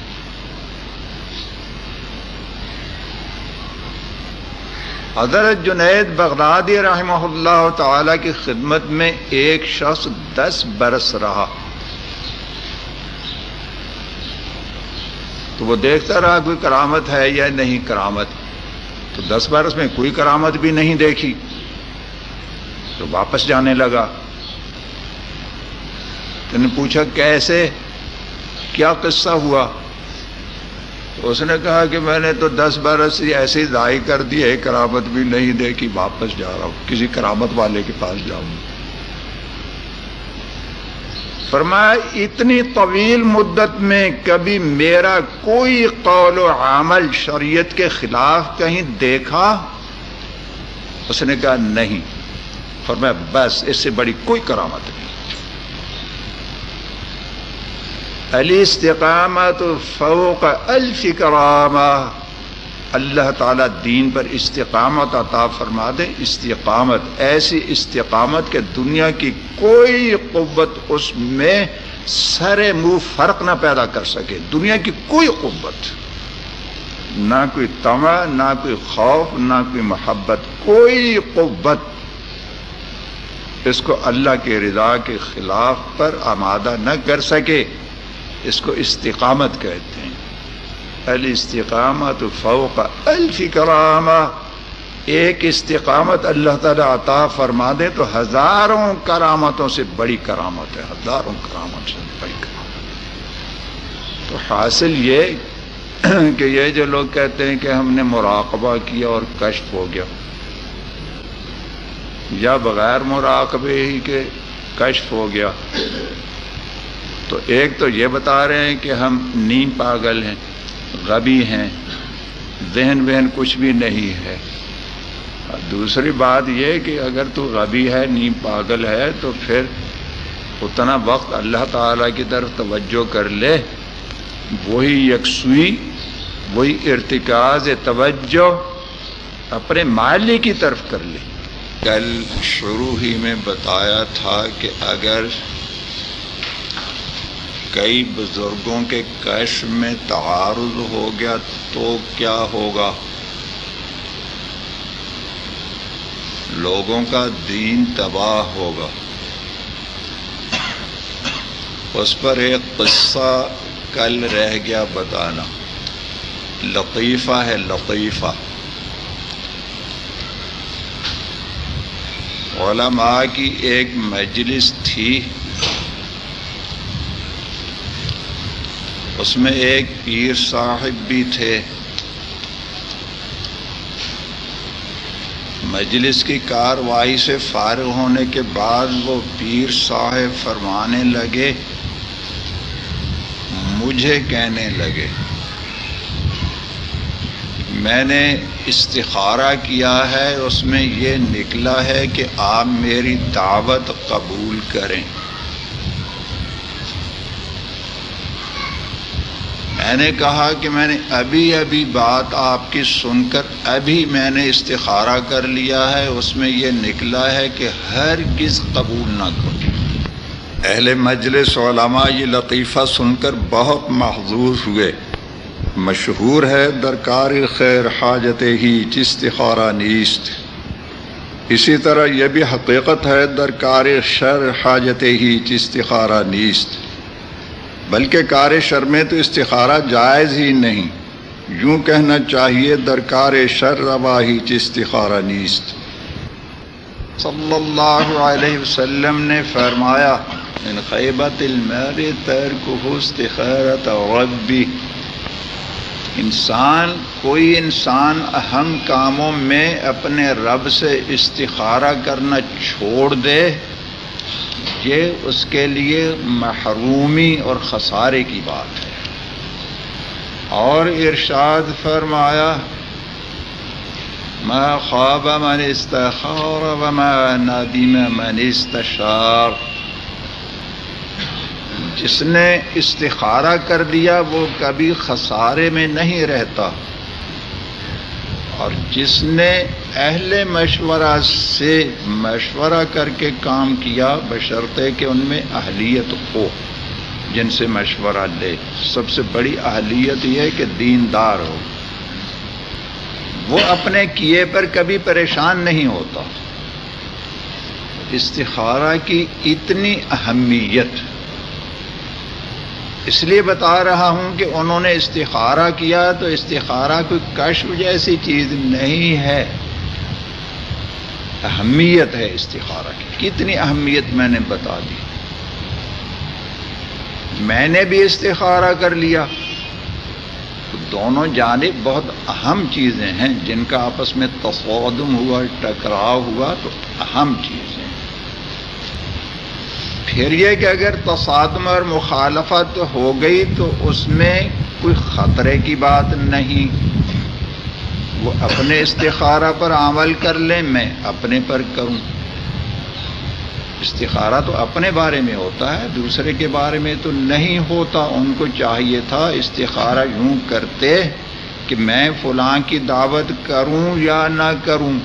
حضرت جنید بغدادی رحمہ اللہ تعالی کی خدمت میں ایک شخص دس برس رہا۔ تو وہ دیکھتا رہا کوئی کرامت ہے یا نہیں کرامت۔ تو دس برس میں کوئی کرامت بھی نہیں دیکھی۔ تو واپس جانے لگا۔ تو نے پوچھا کیسے؟ کیا قصہ ہوا؟ اس نے کہا کہ میں نے تو دس برس ایسے ہی ضائع کر دی ایک کرامت بھی نہیں دے کہ واپس جا رہا ہوں، کسی کرامت والے کے پاس جاؤں۔ فرمایا، اتنی طویل مدت میں کبھی میرا کوئی قول و عمل شریعت کے خلاف کہیں دیکھا؟ اس نے کہا، نہیں۔ فرمایا بس اس سے بڑی کوئی کرامت نہیں۔ علی استقامت فوق الف کرامہ۔ اللہ تعالیٰ دین پر استقامت عطا فرما دے۔ استقامت، ایسی استقامت کہ دنیا کی کوئی قوت اس میں سر منہ فرق نہ پیدا کر سکے۔ دنیا کی کوئی قوت۔ نہ کوئی تما نہ کوئی خوف، نہ کوئی محبت، کوئی قوت۔ اس کو اللہ کے رضا کے خلاف پر آمادہ نہ کر سکے۔ اس کو استقامت کہتے ہیں۔ الاستقامت فوق الف کرامہ ایک استقامت اللہ تعالیٰ عطا فرما دے تو ہزاروں کرامتوں سے بڑی کرامت ہے۔ ہزاروں کرامت سے بڑی کرامت تو حاصل یہ کہ یہ جو لوگ کہتے ہیں کہ ہم نے مراقبہ کیا اور کشف ہو گیا۔ یا بغیر مراقبے ہی کے کشف ہو گیا۔ تو ایک تو یہ بتا رہے ہیں کہ ہم نیند پاگل ہیں، غبی ہیں، ذہن وہن کچھ بھی نہیں ہے۔ دوسری بات یہ کہ اگر تو غبی ہے، نیم پاگل ہے، تو پھر اتنا وقت اللہ تعالیٰ کی طرف توجہ کر لے۔ وہی یکسوئی، وہی ارتکاز توجہ اپنے مالی کی طرف کر لے۔ کل شروع ہی میں بتایا تھا کہ اگر کئی بزرگوں کے کش میں تعارض ہو گیا تو کیا ہوگا؟ لوگوں کا دین تباہ ہوگا۔ اس پر ایک قصہ کل رہ گیا بتانا۔ لطیفہ ہے لطیفہ۔ علماء کی ایک مجلس تھی۔ اس میں ایک پیر صاحب بھی تھے۔ مجلس کی کاروائی سے فارغ ہونے کے بعد وہ پیر صاحب فرمانے لگے، مجھے کہنے لگے۔ میں نے استخارہ کیا ہے، اس میں یہ نکلا ہے کہ آپ میری دعوت قبول کریں۔ میں نے کہا کہ میں نے ابھی ابھی بات آپ کی سن کر ابھی میں نے استخارہ کر لیا ہے، اس میں یہ نکلا ہے کہ ہر کس قبول نہ کرو اہل مجلس علماء یہ لطیفہ سن کر بہت محظوظ ہوئے۔ مشہور ہے، درکار خیر حاجت ہی چستخارہ نیست۔ اسی طرح یہ بھی حقیقت ہے، درکار شر حاجت ہی چستخارہ نیست۔ بلکہ کار شر میں تو استخارہ جائز ہی نہیں۔ یوں کہنا چاہیے، درکار شر روا ہی چستخارہ نیست۔ صلی اللہ علیہ وسلم نے فرمایا ان خیبت المر ترک استخارت ربی انسان، کوئی انسان اہم کاموں میں اپنے رب سے استخارہ کرنا چھوڑ دے، یہ اس کے لیے محرومی اور خسارے کی بات ہے۔ اور ارشاد فرمایا، ما خواب من استخار وما ندیم من استشار۔ جس نے استخارہ کر دیا وہ کبھی خسارے میں نہیں رہتا۔ اور جس نے اہل مشورہ سے مشورہ کر کے کام کیا، بشرطے کہ ان میں اہلیت ہو، جن سے مشورہ لے۔ سب سے بڑی اہلیت یہ ہے کہ دیندار ہو۔ وہ اپنے کیے پر کبھی پریشان نہیں ہوتا۔ استخارہ کی اتنی اہمیت اس لیے بتا رہا ہوں کہ انہوں نے استخارہ کیا تو استخارہ کوئی کشف جیسی چیز نہیں ہے۔ اہمیت ہے استخارہ کی۔ کتنی اہمیت میں نے بتا دی۔ میں نے بھی استخارہ کر لیا۔ دونوں جانب بہت اہم چیزیں ہیں جن کا آپس میں تصادم ہوا، ٹکراؤ ہوا، تو اہم چیزیں پھر یہ کہ اگر تصادم اور مخالفت ہو گئی تو اس میں کوئی خطرے کی بات نہیں۔ وہ اپنے استخارہ پر عمل کر لیں، میں اپنے پر کروں۔ استخارہ تو اپنے بارے میں ہوتا ہے، دوسرے کے بارے میں تو نہیں ہوتا۔ ان کو چاہیے تھا استخارہ یوں کرتے کہ میں فلاں کی دعوت کروں یا نہ کروں۔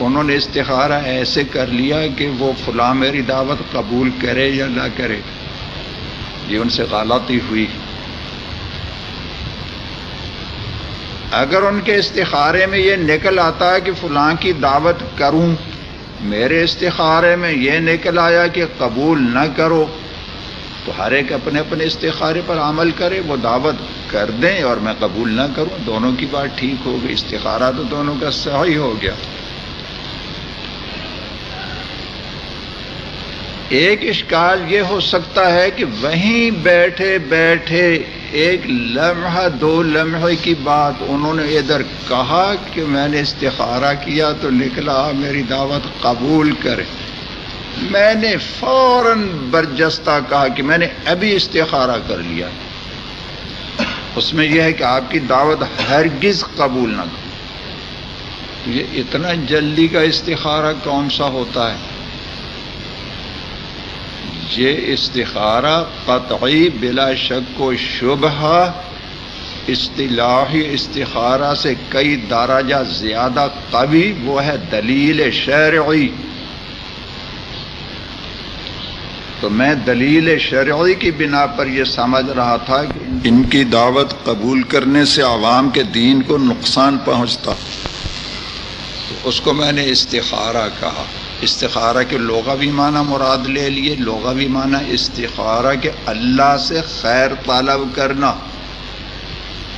انہوں نے استخارہ ایسے کر لیا کہ وہ فلاں میری دعوت قبول کرے یا نہ کرے۔ یہ ان سے غلطی ہوئی۔ اگر ان کے استخارے میں یہ نکل آتا ہے کہ فلاں کی دعوت کروں، میرے استخارے میں یہ نکل آیا کہ قبول نہ کرو، تو ہر ایک اپنے اپنے استخارے پر عمل کرے، وہ دعوت کر دیں اور میں قبول نہ کروں، دونوں کی بات ٹھیک ہو گئی، استخارہ تو دونوں کا صحیح ہو گیا۔ ایک اشکال یہ ہو سکتا ہے کہ وہیں بیٹھے بیٹھے ایک لمحہ، دو لمحے کی بات انہوں نے ادھر کہا کہ میں نے استخارہ کیا تو نکلا، میری دعوت قبول کرے۔ میں نے فوراً برجستہ کہا کہ میں نے ابھی استخارہ کر لیا۔ اس میں یہ ہے کہ آپ کی دعوت ہرگز قبول نہ کرو۔ یہ اتنا جلدی کا استخارہ کون سا ہوتا ہے؟ یہ استخارہ قطعی بلا شک و شبہ اصطلاحی استخارہ سے کئی درجہ زیادہ قوی، وہ ہے دلیل شرعی۔ تو میں دلیل شرعی کی بنا پر یہ سمجھ رہا تھا کہ ان کی دعوت قبول کرنے سے عوام کے دین کو نقصان پہنچتا۔ تو اس کو میں نے استخارہ کہا۔ استخارہ کے لغوی معنی مراد لے لیے لغوی معنی استخارہ کے اللہ سے خیر طلب کرنا۔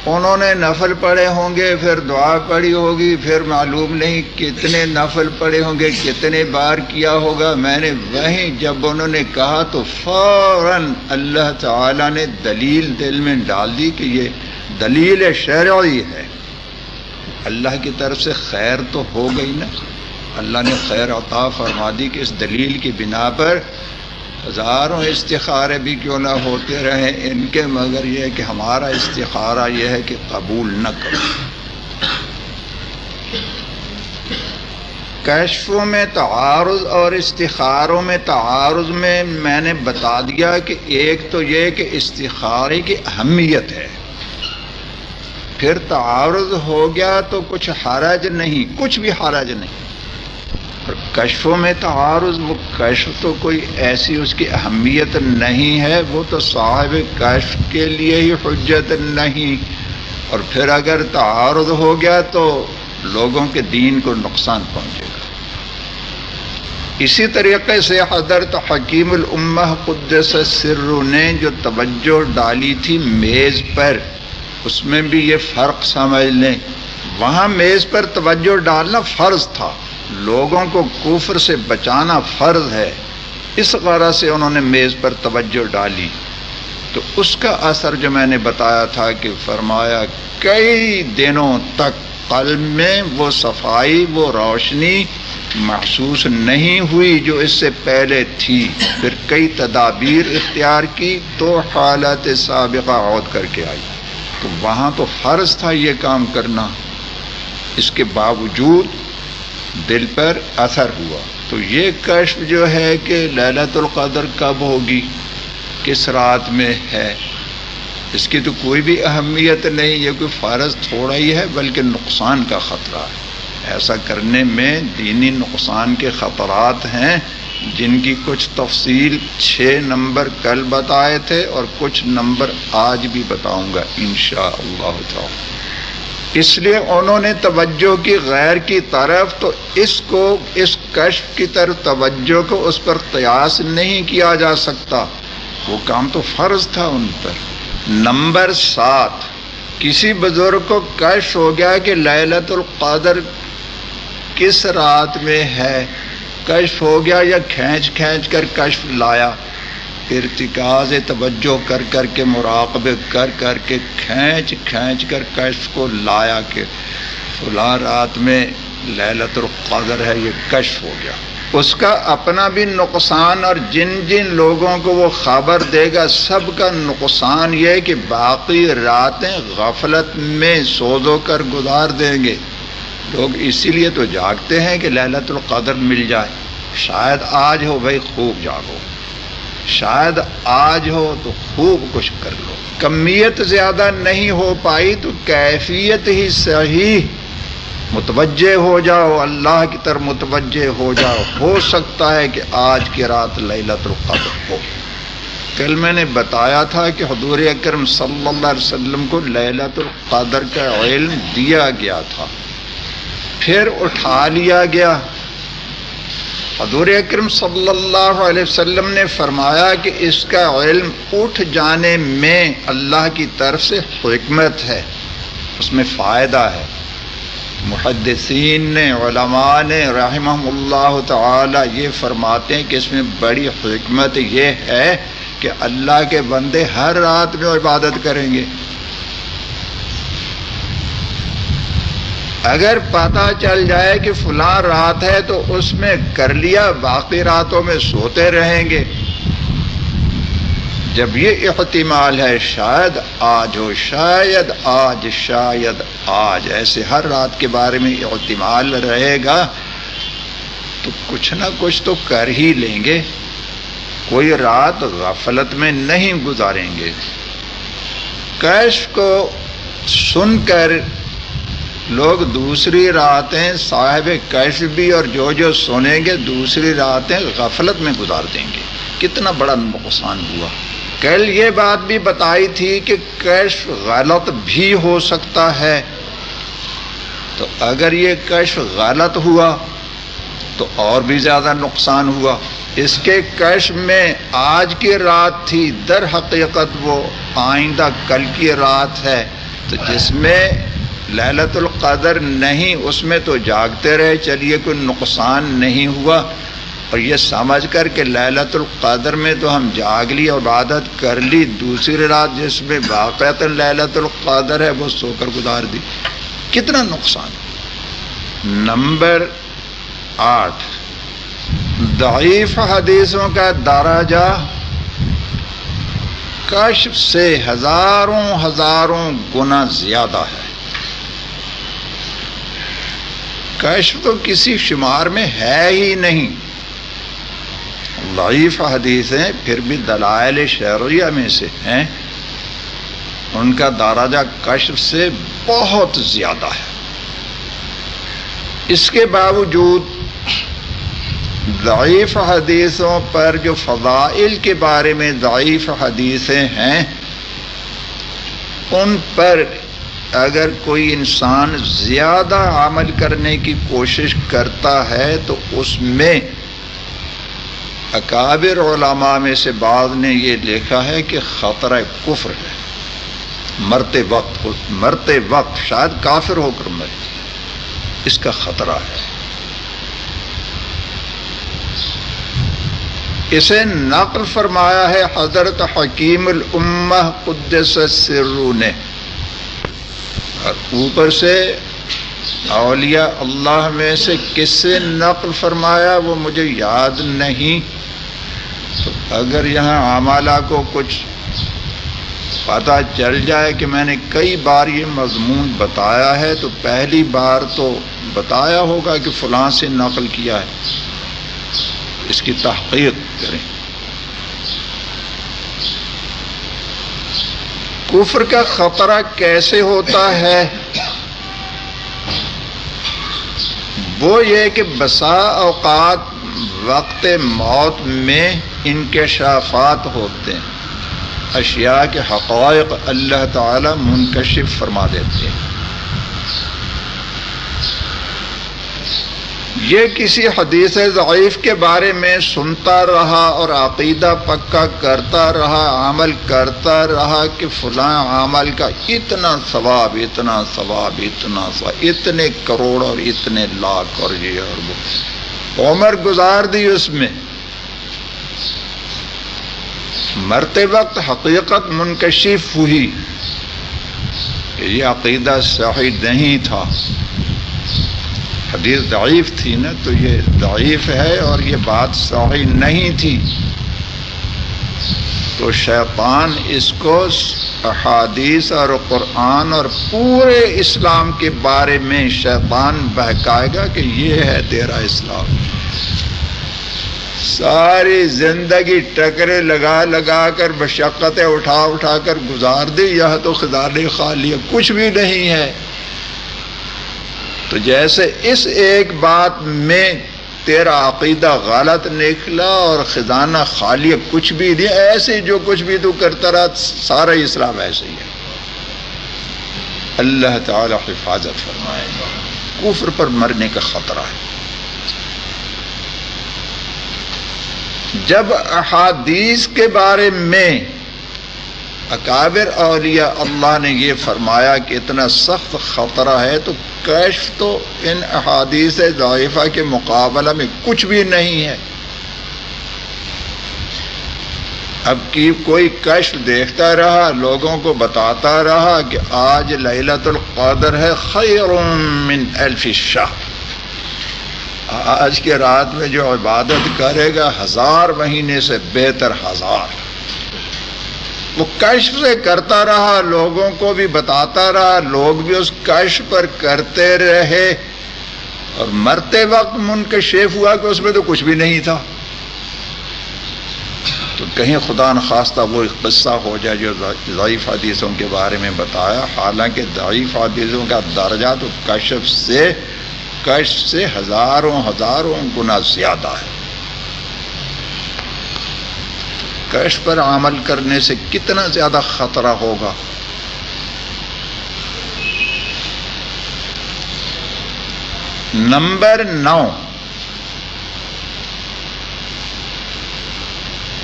انہوں نے نفل پڑھے ہوں گے، پھر دعا پڑھی ہوگی، پھر معلوم نہیں کتنے نفل پڑھے ہوں گے، کتنے بار کیا ہوگا۔ میں نے وہیں جب انہوں نے کہا تو فوراً اللہ تعالی نے دلیل دل میں ڈال دی کہ یہ دلیل شرعی ہے۔ اللہ کی طرف سے خیر تو ہو گئی نا۔ اللہ نے خیر عطا فرما دی کہ اس دلیل کی بنا پر ہزاروں استخارے بھی کیوں نہ ہوتے رہیں ان کے مگر یہ کہ ہمارا استخارہ یہ ہے کہ قبول نہ کرو کشفوں میں تعارض اور استخاروں میں تعارض میں میں نے بتا دیا کہ ایک تو یہ کہ استخارے کی اہمیت ہے۔ پھر تعارض ہو گیا تو کچھ حرج نہیں، کچھ بھی حرج نہیں۔ کشفوں میں تعارض، وہ کشف تو کوئی ایسی اس کی اہمیت نہیں ہے، وہ تو صاحب کشف کے لیے ہی حجت نہیں۔ اور پھر اگر تعارض ہو گیا تو لوگوں کے دین کو نقصان پہنچے گا۔ اسی طریقے سے حضرت حکیم الامہ قدس سر نے جو توجہ ڈالی تھی میز پر، اس میں بھی یہ فرق سمجھ لیں۔ وہاں میز پر توجہ ڈالنا فرض تھا۔ لوگوں کو کفر سے بچانا فرض ہے، اس غرض سے انہوں نے میز پر توجہ ڈالی۔ تو اس کا اثر جو میں نے بتایا تھا کہ فرمایا، کئی دنوں تک قلب میں وہ صفائی، وہ روشنی محسوس نہیں ہوئی جو اس سے پہلے تھی۔ پھر کئی تدابیر اختیار کی تو حالت سابقہ عود کر کے آئی۔ تو وہاں تو فرض تھا یہ کام کرنا۔ اس کے باوجود دل پر اثر ہوا۔ تو یہ کشف جو ہے کہ للت القدر کب ہوگی؟ کس رات میں ہے؟ اس کی تو کوئی بھی اہمیت نہیں، یہ کوئی فرض تھوڑا ہی ہے، بلکہ نقصان کا خطرہ ہے۔ ایسا کرنے میں دینی نقصان کے خطرات ہیں، جن کی کچھ تفصیل چھ نمبر کل بتائے تھے اور کچھ نمبر آج بھی بتاؤں گا، انشاءاللہ اللہ اس لیے انہوں نے توجہ کی غیر کی طرف تو اس کو، اس کشف کی طرف توجہ کو اس پر قیاس نہیں کیا جا سکتا۔ وہ کام تو فرض تھا ان پر۔ نمبر سات، کسی بزرگ کو کشف ہو گیا کہ للت القادر کس رات میں ہے؟ کشف ہو گیا یا کھینچ کھینچ کر کشف لایا؟ ارتکاز توجہ کر کر کے مراقبے کر کر کے کھینچ کھینچ کر کشف کو لایا کہ فلاں رات میں للت القدر ہے، یہ کشف ہو گیا۔ اس کا اپنا بھی نقصان اور جن جن لوگوں کو وہ خبر دے گا، سب کا نقصان یہ کہ باقی راتیں غفلت میں سو کر گزار دیں گے۔ لوگ اسی لیے تو جاگتے ہیں کہ للت القدر مل جائے۔ شاید آج ہو بھائی خوب جاگو۔ شاید آج ہو تو خوب کچھ کر لو۔ کمیت زیادہ نہیں ہو پائی تو کیفیت ہی صحیح۔ متوجہ ہو جاؤ، اللہ کی طرف متوجہ ہو جاؤ۔ ہو سکتا ہے کہ آج کی رات للت القدر ہو۔ کل میں نے بتایا تھا کہ حضور اکرم صلی اللہ علیہ وسلم کو للت القدر کا علم دیا گیا تھا۔ پھر اٹھا لیا گیا۔ حضور اکرم صلی اللہ علیہ وسلم نے فرمایا کہ اس کا علم اٹھ جانے میں اللہ کی طرف سے حکمت ہے، اس میں فائدہ ہے۔ محدثین نے، علماء نے رحمہ اللہ تعالی یہ فرماتے ہیں کہ اس میں بڑی حکمت یہ ہے کہ اللہ کے بندے ہر رات میں عبادت کریں گے۔ اگر پتہ چل جائے کہ فلاں رات ہے تو اس میں کر لیا، باقی راتوں میں سوتے رہیں گے۔ جب یہ احتمال ہے، شاید آج ہو، شاید آج شاید آج۔ ایسے ہر رات کے بارے میں احتمال رہے گا۔ تو کچھ نہ کچھ تو کر ہی لیں گے۔ کوئی رات غفلت میں نہیں گزاریں گے۔ کیش کو سن کر لوگ دوسری راتیں صاحب کیش بھی اور جو جو سنیں گے دوسری راتیں غفلت میں گزار دیں گے۔ کتنا بڑا نقصان ہوا۔ کل یہ بات بھی بتائی تھی کہ کیش غلط بھی ہو سکتا ہے۔ تو اگر یہ کیش غلط ہوا تو اور بھی زیادہ نقصان ہوا۔ اس کے کیش میں آج کی رات تھی، در حقیقت وہ آئندہ کل کی رات ہے۔ تو جس میں للت القدر نہیں، اس میں تو جاگتے رہے، چلیے، کوئی نقصان نہیں ہوا۔ اور یہ سمجھ کر کہ للت القدر میں تو ہم جاگ لی اور عبادت کر لی، دوسری رات جس میں واقعات للت القدر ہے، وہ سو کر گزار دی۔ کتنا نقصان؟ نمبر آٹھ۔ ضعیف حدیثوں کا درجہ کشف سے ہزاروں ہزاروں گنا زیادہ ہے۔ کشف تو کسی شمار میں ہے ہی نہیں۔ ضعیف حدیثیں پھر بھی دلائل شعریہ میں سے ہیں۔ ان کا داراجہ کشف سے بہت زیادہ ہے۔ اس کے باوجود ضعیف حدیثوں پر جو فضائل کے بارے میں ضعیف حدیثیں ہیں، ان پر اگر کوئی انسان زیادہ عمل کرنے کی کوشش کرتا ہے تو اس میں اکابر علماء میں سے بعض نے یہ لکھا ہے کہ خطرہ کفر ہے۔ مرتے وقت مرتے وقت شاید کافر ہو کر مرے۔ اس کا خطرہ ہے۔ اسے نقل فرمایا ہے حضرت حکیم الامہ قدس سرو نے۔ اور اوپر سے اولیاء اللہ میں سے کس سے نقل فرمایا وہ مجھے یاد نہیں۔ تو اگر یہاں عمالہ کو کچھ پتہ چل جائے کہ میں نے کئی بار یہ مضمون بتایا ہے، تو پہلی بار تو بتایا ہوگا کہ فلاں سے نقل کیا ہے۔ اس کی تحقیق کریں۔ کفر کا خطرہ کیسے ہوتا ہے؟ وہ یہ کہ بسا اوقات وقت موت میں انکشافات ہوتے ہیں۔ اشیاء کے حقائق اللہ تعالی منکشف فرما دیتے ہیں۔ یہ کسی حدیث ضعیف کے بارے میں سنتا رہا اور عقیدہ پکا کرتا رہا، عمل کرتا رہا کہ فلاں عمل کا اتنا ثواب اتنا ثواب اتنا ثواب، اتنے کروڑ اور اتنے لاکھ اور یہ اور وہ۔ عمر گزار دی اس میں۔ مرتے وقت حقیقت منکشف ہوئی۔ یہ عقیدہ صحیح نہیں تھا۔ حدیث ضعیف تھی نا، تو یہ ضعیف ہے اور یہ بات صحیح نہیں تھی۔ تو شیطان اس کو احادیث اور قرآن اور پورے اسلام کے بارے میں شیطان بہکائے گا کہ یہ ہے تیرا اسلام۔ ساری زندگی ٹکرے لگا لگا کر بشقتیں اٹھا اٹھا کر گزار دی، یہ تو خزانے خالی کچھ بھی نہیں ہے۔ تو جیسے اس ایک بات میں تیرا عقیدہ غلط نکلا اور خزانہ خالی کچھ بھی نہیں، ایسے جو کچھ بھی تو کرتا رہا، سارا اسلام ایسے ہی ہے۔ اللہ تعالی حفاظت فرمائے۔ کفر پر مرنے کا خطرہ ہے۔ جب احادیث کے بارے میں اکابر اولیاء اللہ نے یہ فرمایا کہ اتنا سخت خطرہ ہے تو کیش تو ان احادیث ضعیفہ کے مقابلہ میں کچھ بھی نہیں ہے۔ اب کی کوئی کشف دیکھتا رہا، لوگوں کو بتاتا رہا کہ آج للت القدر ہے خیر من الف شاہ آج کے رات میں جو عبادت کرے گا ہزار مہینے سے بہتر ہزار۔ وہ کشف سے کرتا رہا، لوگوں کو بھی بتاتا رہا، لوگ بھی اس کشف پر کرتے رہے۔ اور مرتے وقت من کے شیف ہوا کہ اس میں تو کچھ بھی نہیں تھا۔ تو کہیں خدا نخواستہ وہ ایک قصہ ہو جائے جو ضعیف حدیثوں کے بارے میں بتایا۔ حالانکہ ضعیف حدیثوں کا درجہ تو کشف سے کشف سے ہزاروں ہزاروں گنا زیادہ ہے۔ کش پر عمل کرنے سے کتنا زیادہ خطرہ ہوگا؟ نمبر نو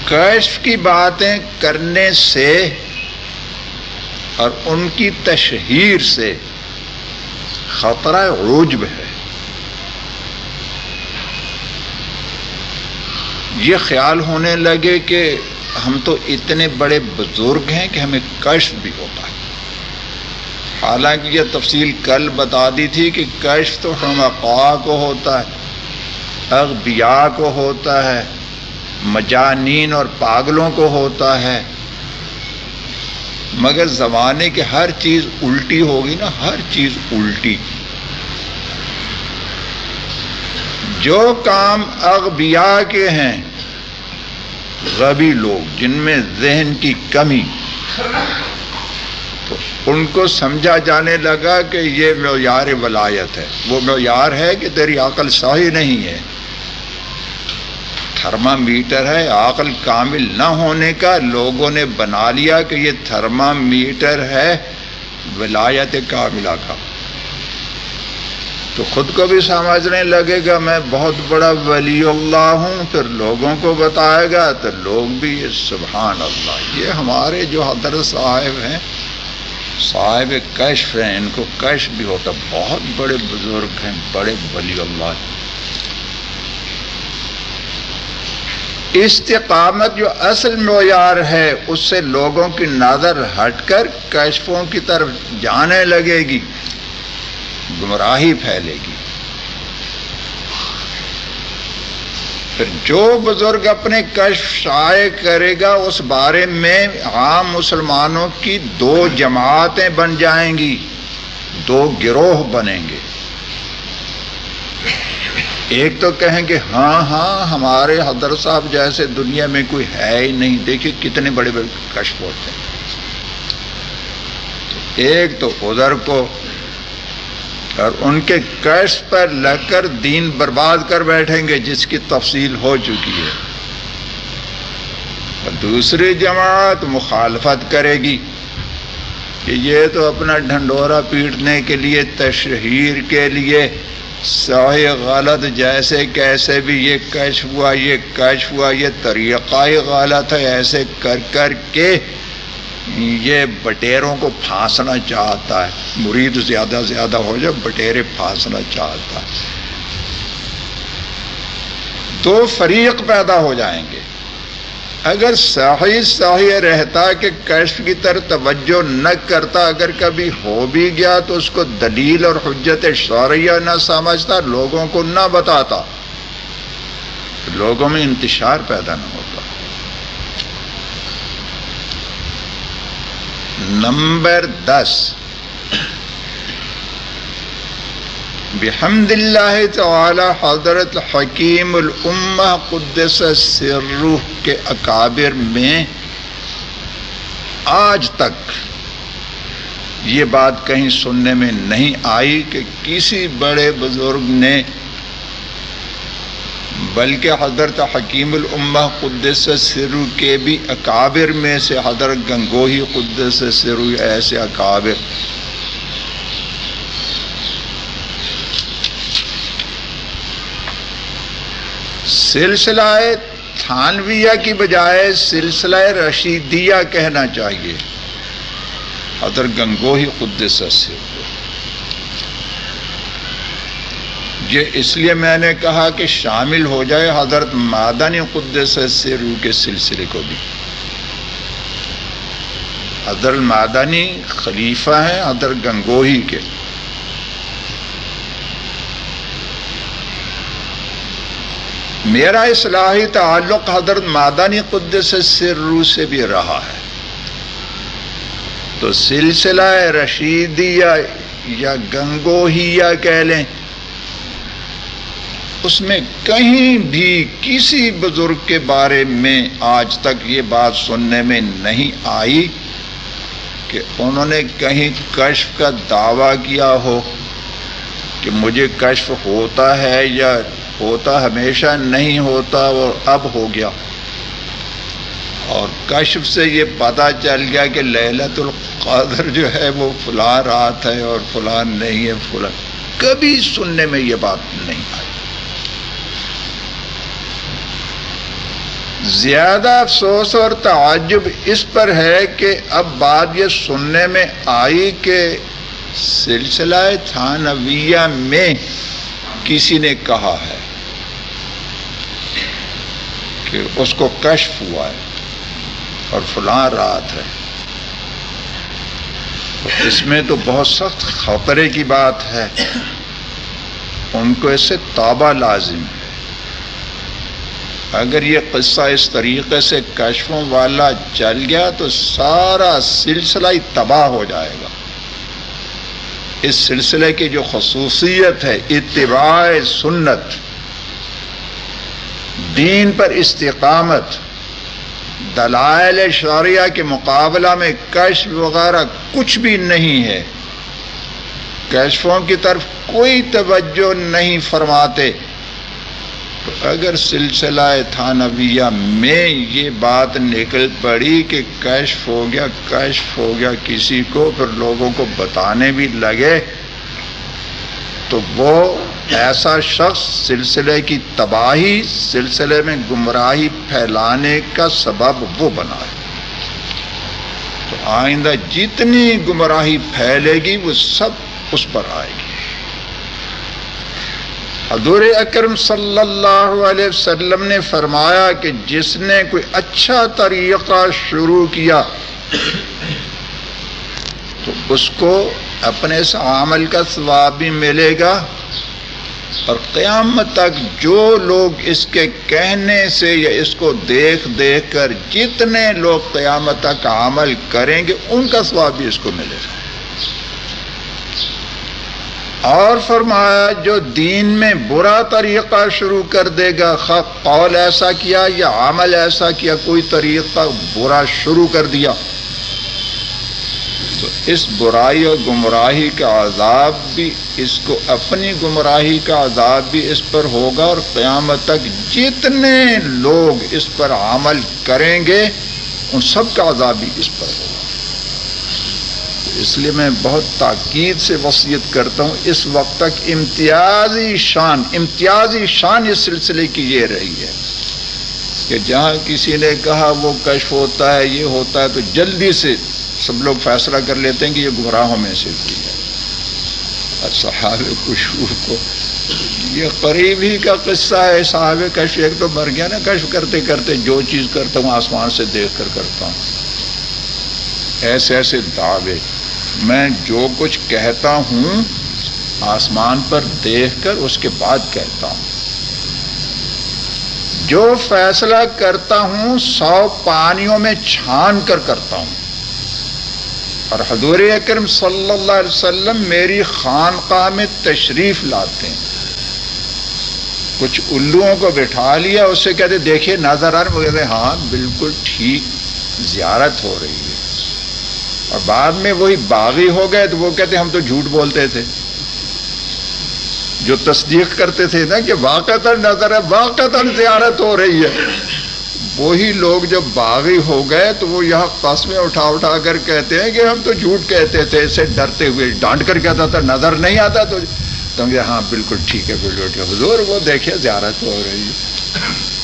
کشف کی باتیں کرنے سے اور ان کی تشہیر سے خطرہ عجب ہے۔ یہ خیال ہونے لگے کہ ہم تو اتنے بڑے بزرگ ہیں کہ ہمیں کشف بھی ہوتا ہے۔ حالانکہ یہ تفصیل کل بتا دی تھی کہ کشف تو ہم کو ہوتا ہے اغبیا کو ہوتا ہے، مجانین اور پاگلوں کو ہوتا ہے۔ مگر زمانے کی ہر چیز الٹی ہوگی نا، ہر چیز الٹی۔ جو کام اغبیا کے ہیں غبی لوگ جن میں ذہن کی کمی۔ تو ان کو سمجھا جانے لگا کہ یہ معیار ولایت ہے۔ وہ معیار ہے کہ تیری عقل صحیح نہیں ہے۔ تھرما میٹر ہے۔ عقل کامل نہ ہونے کا لوگوں نے بنا لیا کہ یہ تھرما میٹر ہے۔ ولایت کاملہ کا۔ تو خود کو بھی سمجھنے لگے گا میں بہت بڑا ولی اللہ ہوں پھر لوگوں کو بتائے گا، تو لوگ بھی یہ سبحان اللہ، یہ ہمارے جو حضرت صاحب ہیں، صاحب کشف ہیں، ان کو کشف بھی ہوتا، بہت بڑے بزرگ ہیں، بڑے ولی اللہ استقامت جو اصل معیار ہے، اس سے لوگوں کی نظر ہٹ کر کشفوں کی طرف جانے لگے گی۔ گمراہی پھیلے گی۔ پھر جو بزرگ اپنے کشف شائع کرے گا، اس بارے میں عام مسلمانوں کی دو جماعتیں بن جائیں گی، دو گروہ بنیں گے۔ ایک تو کہیں گے ہاں ہاں ہمارے حضرت صاحب جیسے دنیا میں کوئی ہے ہی نہیں، دیکھیے کتنے بڑے بڑے کشف ہوتے ہیں۔ ایک تو ادھر کو اور ان کے کیش پر لگ کر دین برباد کر بیٹھیں گے، جس کی تفصیل ہو چکی ہے۔ اور دوسری جماعت مخالفت کرے گی کہ یہ تو اپنا ڈھنڈورا پیٹنے کے لیے، تشہیر کے لیے صحیح غلط، جیسے کیسے بھی یہ کیش ہوا، یہ کیش ہوا، یہ طریقہ ہی غلط ہے، ایسے کر کر کے یہ بٹیروں کو پھانسنا چاہتا ہے۔ مرید زیادہ زیادہ ہو جائے، بٹیرے پھانسنا چاہتا ہے۔ دو فریق پیدا ہو جائیں گے۔ اگر صحیح صحیح رہتا کہ کشف کی طرف توجہ نہ کرتا، اگر کبھی ہو بھی گیا تو اس کو دلیل اور حجت شوریہ نہ سمجھتا، لوگوں کو نہ بتاتا۔ لوگوں میں انتشار پیدا نہ ہوتا۔ نمبر دس بحمد اللہ تعالی حضرت حکیم الامہ قدس سروح کے اکابر میں آج تک یہ بات کہیں سننے میں نہیں آئی کہ کسی بڑے بزرگ نے بلکہ حضرت حکیم الامہ قدس سرو کے بھی اکابر میں سے حضرت گنگوہی قدس سرو ایسے اکابر۔ سلسلہ تھانویہ کی بجائے سلسلہ رشیدیہ کہنا چاہیے۔ حضرت گنگوہی قدس سرو یہ اس لیے میں نے کہا کہ شامل ہو جائے حضرت مادانی قدس سے روح کے سلسلے کو بھی۔ حضرت مادانی خلیفہ ہیں، حضرت گنگوہی کے۔ میرا اصلاحی تعلق حضرت مادانی قدس سے روح سے بھی رہا ہے۔ تو سلسلہ رشیدیہ یا گنگوہیا کہہ لیں اس میں کہیں بھی کسی بزرگ کے بارے میں آج تک یہ بات سننے میں نہیں آئی کہ انہوں نے کہیں کشف کا دعویٰ کیا ہو کہ مجھے کشف ہوتا ہے یا ہوتا ہمیشہ نہیں ہوتا اور اب ہو گیا۔ اور کشف سے یہ پتہ چل گیا کہ لہلت القادر جو ہے وہ فلاں رات ہے اور فلاں نہیں ہے، فلاں۔ کبھی سننے میں یہ بات نہیں آئی۔ زیادہ افسوس اور تعجب اس پر ہے کہ اب بات یہ سننے میں آئی کہ سلسلہ تھانویہ میں کسی نے کہا ہے کہ اس کو کشف ہوا ہے اور فلاں رات ہے۔ اس میں تو بہت سخت خطرے کی بات ہے۔ ان کو اس سے توبہ لازم ہے۔ اگر یہ قصہ اس طریقے سے کشفوں والا چل گیا تو سارا سلسلہ ہی تباہ ہو جائے گا۔ اس سلسلے کی جو خصوصیت ہے، اتباع سنت، دین پر استقامت، دلائل شوریہ کے مقابلہ میں کشف وغیرہ کچھ بھی نہیں ہے۔ کشفوں کی طرف کوئی توجہ نہیں فرماتے۔ اگر سلسلہ تھانویہ میں یہ بات نکل پڑی کہ کشف ہو گیا، کشف ہو گیا کسی کو، پھر لوگوں کو بتانے بھی لگے، تو وہ ایسا شخص سلسلے کی تباہی، سلسلے میں گمراہی پھیلانے کا سبب وہ بنا ہے۔ تو آئندہ جتنی گمراہی پھیلے گی، وہ سب اس پر آئے گی۔ حضور اکرم صلی اللہ علیہ وسلم نے فرمایا کہ جس نے کوئی اچھا طریقہ شروع کیا تو اس کو اپنے اس عمل کا ثواب بھی ملے گا اور قیامت تک جو لوگ اس کے کہنے سے یا اس کو دیکھ دیکھ کر جتنے لوگ قیامت تک عمل کریں گے ان کا ثواب بھی اس کو ملے گا۔ اور فرمایا، جو دین میں برا طریقہ شروع کر دے گا خب قول ایسا کیا یا عمل ایسا کیا، کوئی طریقہ برا شروع کر دیا۔ تو اس برائی اور گمراہی کا عذاب بھی، اس کو اپنی گمراہی کا عذاب بھی اس پر ہوگا اور قیامت تک جتنے لوگ اس پر عمل کریں گے، ان سب کا عذاب بھی اس پر ہوگا۔ اس لیے میں بہت تاکید سے وصیت کرتا ہوں، اس وقت تک امتیازی شان امتیازی شان اس سلسلے کی یہ رہی ہے کہ جہاں کسی نے کہا وہ کشف ہوتا ہے، یہ ہوتا ہے، تو جلدی سے سب لوگ فیصلہ کر لیتے ہیں کہ یہ گمراہوں میں سے کی ہے۔ اور صحاب خوشبو کو، یہ قریب ہی کا قصہ ہے صاحب کشف ایک تو مر گیا نا، کشف کرتے کرتے جو چیز کرتا ہوں، آسمان سے دیکھ کر کرتا ہوں۔ ایسے ایسے دعوے۔ میں جو کچھ کہتا ہوں، آسمان پر دیکھ کر اس کے بعد کہتا ہوں۔ جو فیصلہ کرتا ہوں، سو پانیوں میں چھان کر کرتا ہوں۔ اور حضور اکرم صلی اللہ علیہ وسلم میری خانقاہ میں تشریف لاتے ہیں۔ کچھ الوؤں کو بٹھا لیا اس سے کہتے، دیکھیے نظر آ رہے ہاں بالکل ٹھیک زیارت ہو رہی ہے۔ اور بعد میں وہی باغی ہو گئے تو وہ کہتے ہم تو جھوٹ بولتے تھے۔ جو تصدیق کرتے تھے نا کہ واقع نظر ہے واقع زیارت ہو رہی ہے۔ وہی لوگ جب باغی ہو گئے تو وہ یہاں قسمیں اٹھا اٹھا کر کہتے ہیں کہ ہم تو جھوٹ کہتے تھے اسے ڈرتے ہوئے ڈانٹ کر کہتا تھا، نظر نہیں آتا تو تم ہاں بالکل ٹھیک ہے، بالکل حضور، وہ دیکھے زیارت ہو رہی ہے۔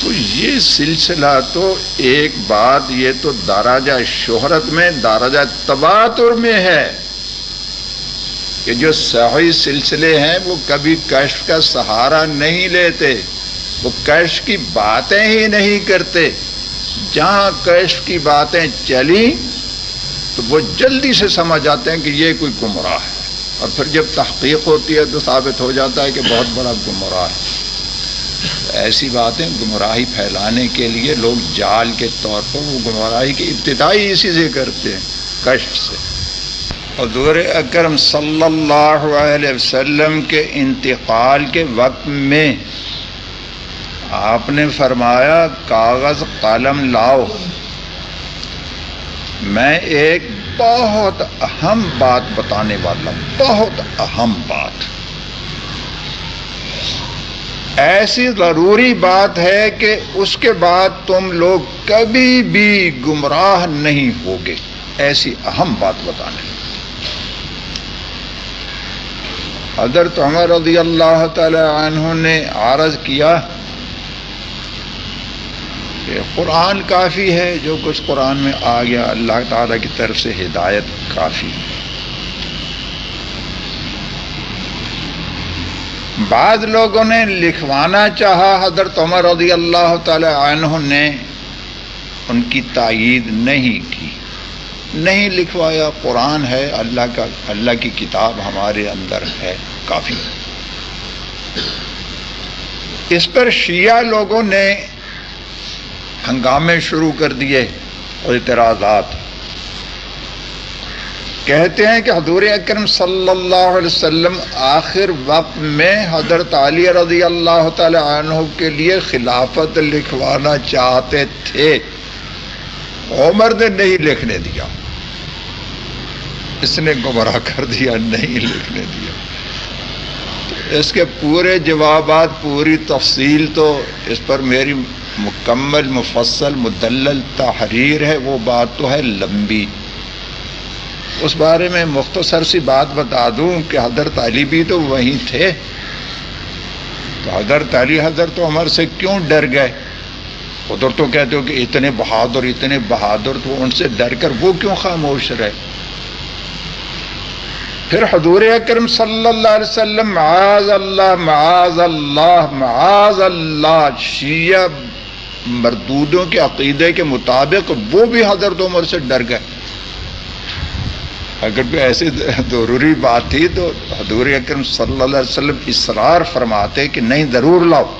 تو یہ سلسلہ تو ایک بات، یہ تو داراجہ شہرت میں، داراجہ تباتر میں ہے کہ جو صحیح سلسلے ہیں وہ کبھی کشف کا سہارا نہیں لیتے، وہ کشف کی باتیں ہی نہیں کرتے۔ جہاں کشف کی باتیں چلی تو وہ جلدی سے سمجھ آتے ہیں کہ یہ کوئی گمراہ ہے۔ اور پھر جب تحقیق ہوتی ہے تو ثابت ہو جاتا ہے کہ بہت بڑا گمراہ ہے۔ ایسی باتیں گمراہی پھیلانے کے لیے لوگ جال کے طور پر وہ گمراہی کی ابتدائی اسی سے کرتے ہیں کشٹ سے۔ حضور اکرم صلی اللہ علیہ وسلم کے انتقال کے وقت میں آپ نے فرمایا، کاغذ قلم لاؤ۔ میں ایک بہت اہم بات بتانے والا ہوں، بہت اہم بات۔ ایسی ضروری بات ہے کہ اس کے بعد تم لوگ کبھی بھی گمراہ نہیں ہوگے۔ ایسی اہم بات بتانے۔ حضرت عمر رضی اللہ تعالی عنہ نے عرض کیا کہ قرآن کافی ہے، جو کچھ قرآن میں آ گیا، اللہ تعالیٰ کی طرف سے ہدایت کافی ہے۔ بعض لوگوں نے لکھوانا چاہا حضرت عمر رضی اللہ تعالی عنہ نے، ان کی تائید نہیں کی۔ نہیں لکھوایا، قرآن ہے، اللہ کا، اللہ کی کتاب ہمارے اندر ہے، کافی۔ اس پر شیعہ لوگوں نے ہنگامے شروع کر دیے اور اعتراضات۔ کہتے ہیں کہ حضور اکرم صلی اللہ علیہ وسلم آخر وقت میں حضرت علی رضی اللہ تعالی عنہ کے لیے خلافت لکھوانا چاہتے تھے۔ عمر نے نہیں لکھنے دیا۔ اس نے گمراہ کر دیا، نہیں لکھنے دیا۔ اس کے پورے جوابات، پوری تفصیل تو اس پر میری مکمل، مفصل، مدلل تحریر ہے، وہ بات تو ہے لمبی۔ اس بارے میں مختصر سی بات بتا دوں کہ حضرت علی بھی تو وہیں تھے۔ تو حضرت علی حضرت عمر سے کیوں ڈر گئے؟ ادھر تو کہتے ہو کہ اتنے بہادر اتنے بہادر، تو ان سے ڈر کر وہ کیوں خاموش رہے؟ پھر حضور اکرم صلی اللہ علیہ وسلم، معاذ اللہ معاذ اللہ معاذ اللہ، شیعہ مردودوں کے عقیدے کے مطابق وہ بھی حضرت عمر سے ڈر گئے۔ اگر کوئی ایسی ضروری بات تھی تو حضور اکرم صلی اللہ علیہ وسلم اصرار فرماتے کہ نہیں، ضرور لاؤ۔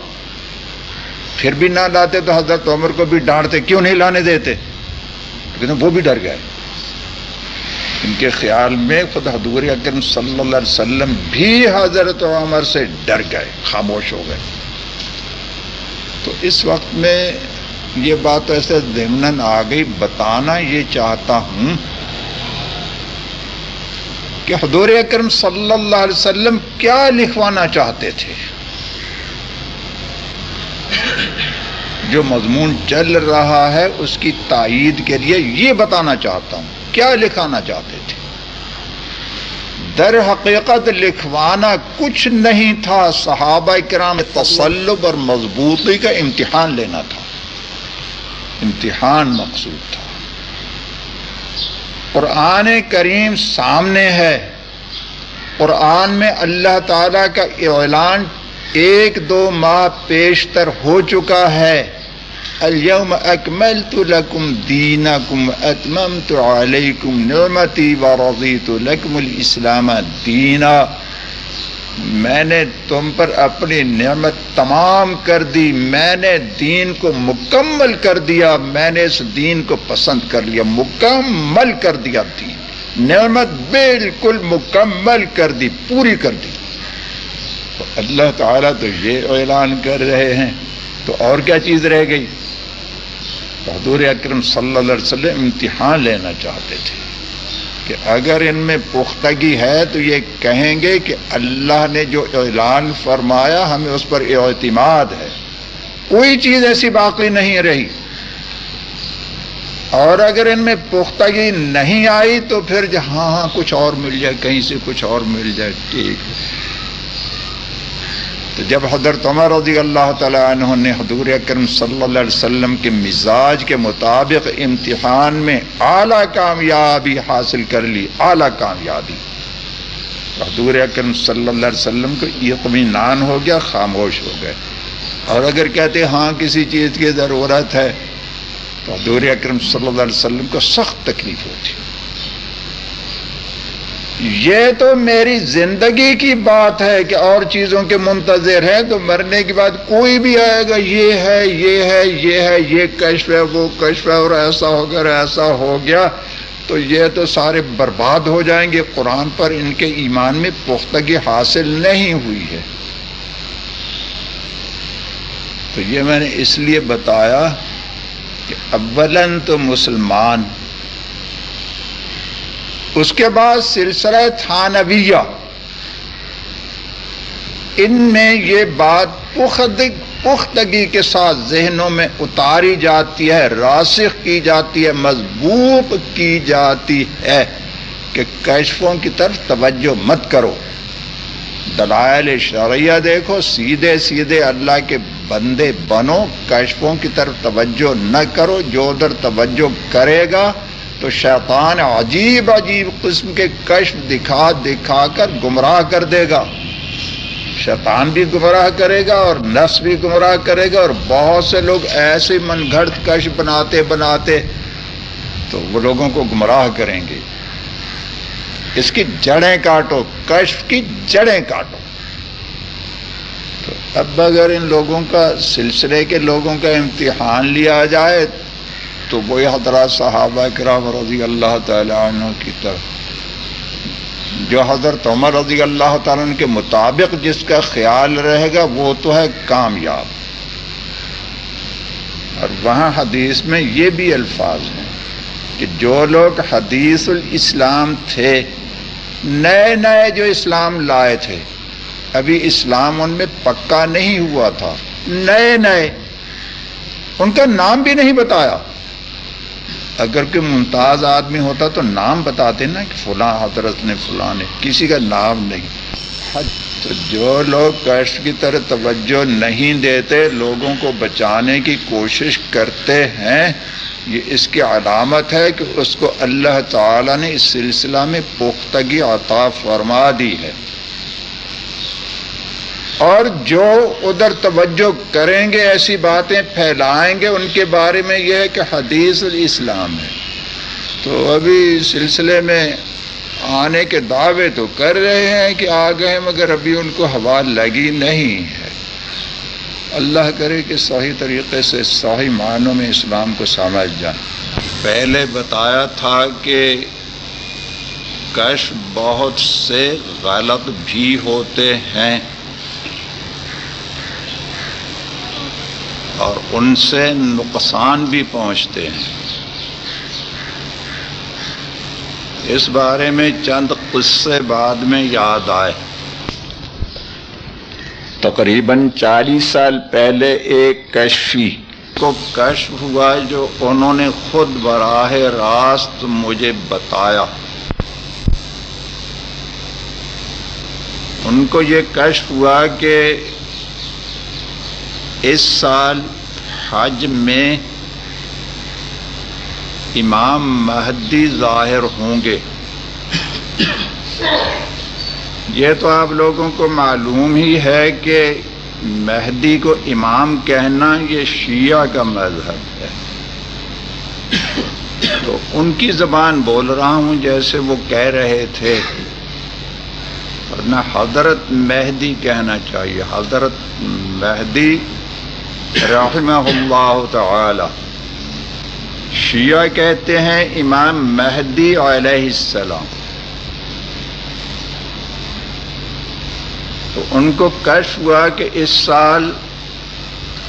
پھر بھی نہ لاتے تو حضرت عمر کو بھی ڈانٹتے، کیوں نہیں لانے دیتے؟ لیکن وہ بھی ڈر گئے۔ ان کے خیال میں خود حضور اکرم صلی اللہ علیہ وسلم بھی حضرت عمر سے ڈر گئے، خاموش ہو گئے۔ تو اس وقت میں یہ بات ایسے ضمن آ گئی، بتانا یہ چاہتا ہوں کہ حضور اکرم صلی اللہ علیہ وسلم کیا لکھوانا چاہتے تھے؟ جو مضمون چل رہا ہے، اس کی تائید کے لیے یہ بتانا چاہتا ہوں، کیا لکھانا چاہتے تھے؟ در حقیقت لکھوانا کچھ نہیں تھا، صحابہ کرام تسلب اور مضبوطی کا امتحان لینا تھا۔ امتحان مقصود تھا۔ قرآن کریم سامنے ہے۔ قرآن میں اللہ تعالیٰ کا اعلان ایک دو ماہ پیشتر ہو چکا ہے۔ اليوم اکملت لکم دینکم اتممت علیکم نعمتی ورضیت لکم الاسلام دینا میں نے تم پر اپنی نعمت تمام کر دی، میں نے دین کو مکمل کر دیا، میں نے اس دین کو پسند کر لیا، مکمل کر دیا دین۔ نعمت بالکل مکمل کر دی، پوری کر دی۔ تو اللہ تعالیٰ تو یہ اعلان کر رہے ہیں۔ تو اور کیا چیز رہ گئی؟ حضور اکرم صلی اللہ علیہ وسلم امتحان لینا چاہتے تھے۔ کہ اگر ان میں پختگی ہے تو یہ کہیں گے کہ اللہ نے جو اعلان فرمایا ہمیں اس پر اعتماد ہے۔ کوئی چیز ایسی باقی نہیں رہی۔ اور اگر ان میں پختگی نہیں آئی تو پھر ہاں ہاں کچھ اور مل جائے، کہیں سے کچھ اور مل جائے۔ ٹھیک۔ تو جب حضرت عمر رضی اللہ تعالیٰ عنہ نے حضور اکرم صلی اللہ علیہ وسلم کے مزاج کے مطابق امتحان میں اعلیٰ کامیابی حاصل کر لی، اعلیٰ کامیابی۔ حضور اکرم صلی اللہ علیہ وسلم کو اطمینان ہو گیا، خاموش ہو گئے۔ اور اگر کہتے ہاں کسی چیز کی ضرورت ہے، تو حضور اکرم صلی اللہ علیہ وسلم کو سخت تکلیف ہوتی۔ یہ تو میری زندگی کی بات ہے کہ اور چیزوں کے منتظر ہیں تو مرنے کے بعد کوئی بھی آئے گا، یہ ہے یہ ہے یہ ہے، یہ کشف ہے، وہ کشف ہے اور ایسا ہو گیا ایسا ہو گیا۔ تو یہ تو سارے برباد ہو جائیں گے۔ قرآن پر ان کے ایمان میں پختگی حاصل نہیں ہوئی ہے۔ تو یہ میں نے اس لیے بتایا کہ اولن تو مسلمان اس کے بعد سلسلہ تھانویہ ان میں یہ بات پختگی کے ساتھ ذہنوں میں اتاری جاتی ہے، راسخ کی جاتی ہے، مضبوط کی جاتی ہے کہ کیشفوں کی طرف توجہ مت کرو۔ دلائل شرعیہ دیکھو، سیدھے سیدھے اللہ کے بندے بنو کیشفوں کی طرف توجہ نہ کرو، جو ادھر توجہ کرے گا تو شیطان عجیب عجیب قسم کے کشف دکھا دکھا کر گمراہ کر دے گا۔ شیطان بھی گمراہ کرے گا اور نفس بھی گمراہ کرے گا اور بہت سے لوگ ایسے من گھڑت کش بناتے بناتے تو وہ لوگوں کو گمراہ کریں گے۔ اس کی جڑیں کاٹو، کشف کی جڑیں کاٹو۔ تو اب اگر ان لوگوں کا، سلسلے کے لوگوں کا امتحان لیا جائے تو وہی حضرات صحابہ کرام رضی اللہ تعالیٰ عنہ کی طرف۔ جو حضرت عمر رضی اللہ تعالیٰ عنہ کے مطابق جس کا خیال رہے گا، وہ تو ہے کامیاب۔ اور وہاں حدیث میں یہ بھی الفاظ ہیں کہ جو لوگ حدیث الاسلام تھے، نئے نئے جو اسلام لائے تھے، ابھی اسلام ان میں پکا نہیں ہوا تھا۔ نئے نئے۔ ان کا نام بھی نہیں بتایا۔ اگر کوئی ممتاز آدمی ہوتا تو نام بتاتے نا کہ فلاں حضرت نے فلاں نے، کسی کا نام نہیں۔ تو جو لوگ کشت کی طرح توجہ نہیں دیتے، لوگوں کو بچانے کی کوشش کرتے ہیں، یہ اس کی علامت ہے کہ اس کو اللہ تعالی نے اس سلسلہ میں پختگی عطا فرما دی ہے۔ اور جو ادھر توجہ کریں گے، ایسی باتیں پھیلائیں گے، ان کے بارے میں یہ ہے کہ حدیث الاسلام ہے۔ تو ابھی سلسلے میں آنے کے دعوے تو کر رہے ہیں کہ آ گئے مگر ابھی ان کو ہوا لگی نہیں ہے۔ اللہ کرے کہ صحیح طریقے سے صحیح معنوں میں اسلام کو سمجھ جائیں پہلے بتایا تھا کہ کش بہت سے غلط بھی ہوتے ہیں۔ اور ان سے نقصان بھی پہنچتے ہیں۔ اس بارے میں چند قصے بعد میں یاد آئے۔ تقریباً چالیس سال پہلے ایک کشفی کو کشف ہوا جو انہوں نے خود براہ راست مجھے بتایا۔ ان کو یہ کشف ہوا کہ اس سال حج میں امام مہدی ظاہر ہوں گے۔ یہ تو آپ لوگوں کو معلوم ہی ہے کہ مہدی کو امام کہنا یہ شیعہ کا مذہب ہے۔ تو ان کی زبان بول رہا ہوں جیسے وہ کہہ رہے تھے۔ ورنہ حضرت مہدی کہنا چاہیے۔ حضرت مہدی رحمہ اللہ تعالی۔ شیعہ کہتے ہیں امام مہدی علیہ السلام۔ تو ان کو کشف ہوا کہ اس سال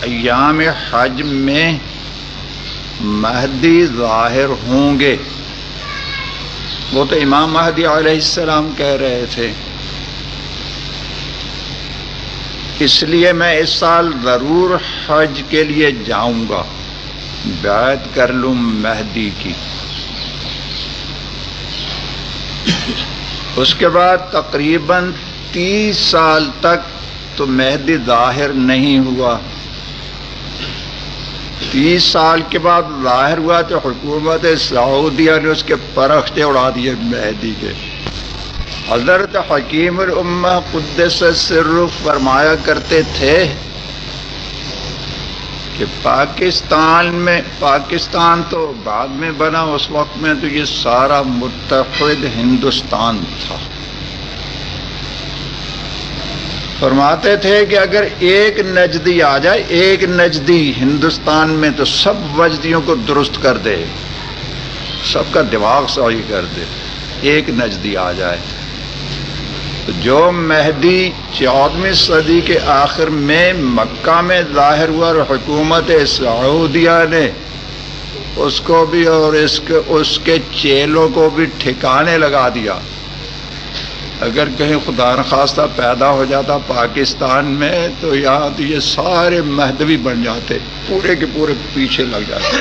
ایام حج میں مہدی ظاہر ہوں گے۔ وہ تو امام مہدی علیہ السلام کہہ رہے تھے۔ اس لیے میں اس سال ضرور حج کے لیے جاؤں گا۔ بیعت کر لوں مہدی کی۔ اس کے بعد تقریباً تیس سال تک تو مہدی ظاہر نہیں ہوا۔ تیس سال کے بعد ظاہر ہوا تو حکومت سعودیہ نے اس کے پرختے اڑا دیے مہدی کے۔ حضرت حکیم الامہ قدس سر فرمایا کرتے تھے کہ پاکستان میں پاکستان تو بعد میں بنا، اس وقت میں تو یہ سارا متحد ہندوستان تھا۔ فرماتے تھے کہ اگر ایک نجدی آ جائے، ایک نجدی ہندوستان میں تو سب وجدیوں کو درست کر دے، سب کا دماغ صحیح کر دے، ایک نجدی آ جائے۔ جو مہدی چودہویں صدی کے آخر میں مکہ میں ظاہر ہوا اور حکومت سعودیہ نے اس کو بھی اور اس کے اس کے چیلوں کو بھی ٹھکانے لگا دیا۔ اگر کہیں خدا نخواستہ پیدا ہو جاتا پاکستان میں تو یہاں تو یہ سارے مہدوی بن جاتے، پورے کے پورے پیچھے لگ جاتے۔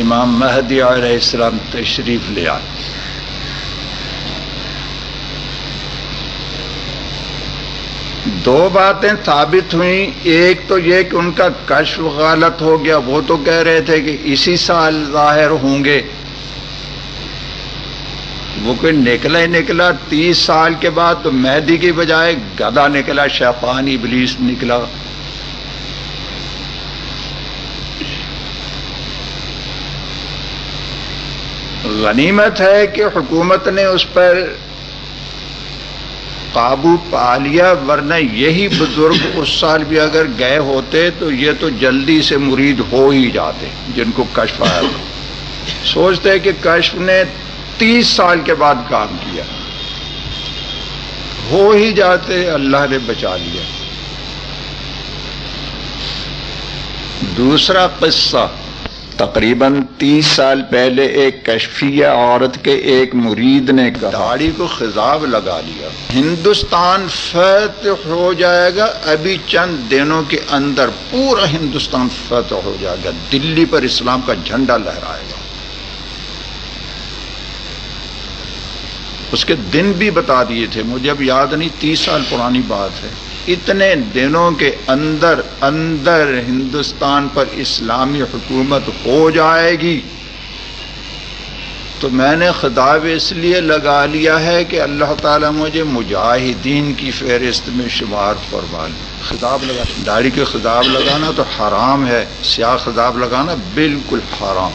امام مہدی علیہ السلام تشریف لے آئے دو باتیں ثابت ہوئیں۔ ایک تو یہ کہ ان کا کشف غلط ہو گیا، وہ تو کہہ رہے تھے کہ اسی سال ظاہر ہوں گے۔ وہ کوئی نکلا ہی نکلا، تیس سال کے بعد تو مہدی کی بجائے گدا نکلا، شیطان ابلیس نکلا۔ غنیمت ہے کہ حکومت نے اس پر قابو پا لیا، ورنہ یہی بزرگ اس سال بھی اگر گئے ہوتے تو یہ تو جلدی سے مرید ہو ہی جاتے جن کو کشف آیا سوچتے کہ کشف نے تیس سال کے بعد کام کیا۔ ہو ہی جاتے، اللہ نے بچا لیا۔ دوسرا قصہ۔ تقریباً تیس سال پہلے ایک کشفیہ عورت کے ایک مرید نے داڑھی کو خضاب لگا لیا۔ ہندوستان فتح ہو جائے گا، ابھی چند دنوں کے اندر پورا ہندوستان فتح ہو جائے گا۔ دلی پر اسلام کا جھنڈا لہرائے گا۔ اس کے دن بھی بتا دیے تھے، مجھے اب یاد نہیں، تیس سال پرانی بات ہے۔ اتنے دنوں کے اندر اندر ہندوستان پر اسلامی حکومت ہو جائے گی تو میں نے خطاب اس لیے لگا لیا ہے کہ اللہ تعالیٰ مجھے مجاہدین کی فہرست میں شمار فرما لے۔ خطاب لگا داڑھی کے خطاب لگانا تو حرام ہے، سیاہ خطاب لگانا بالکل حرام۔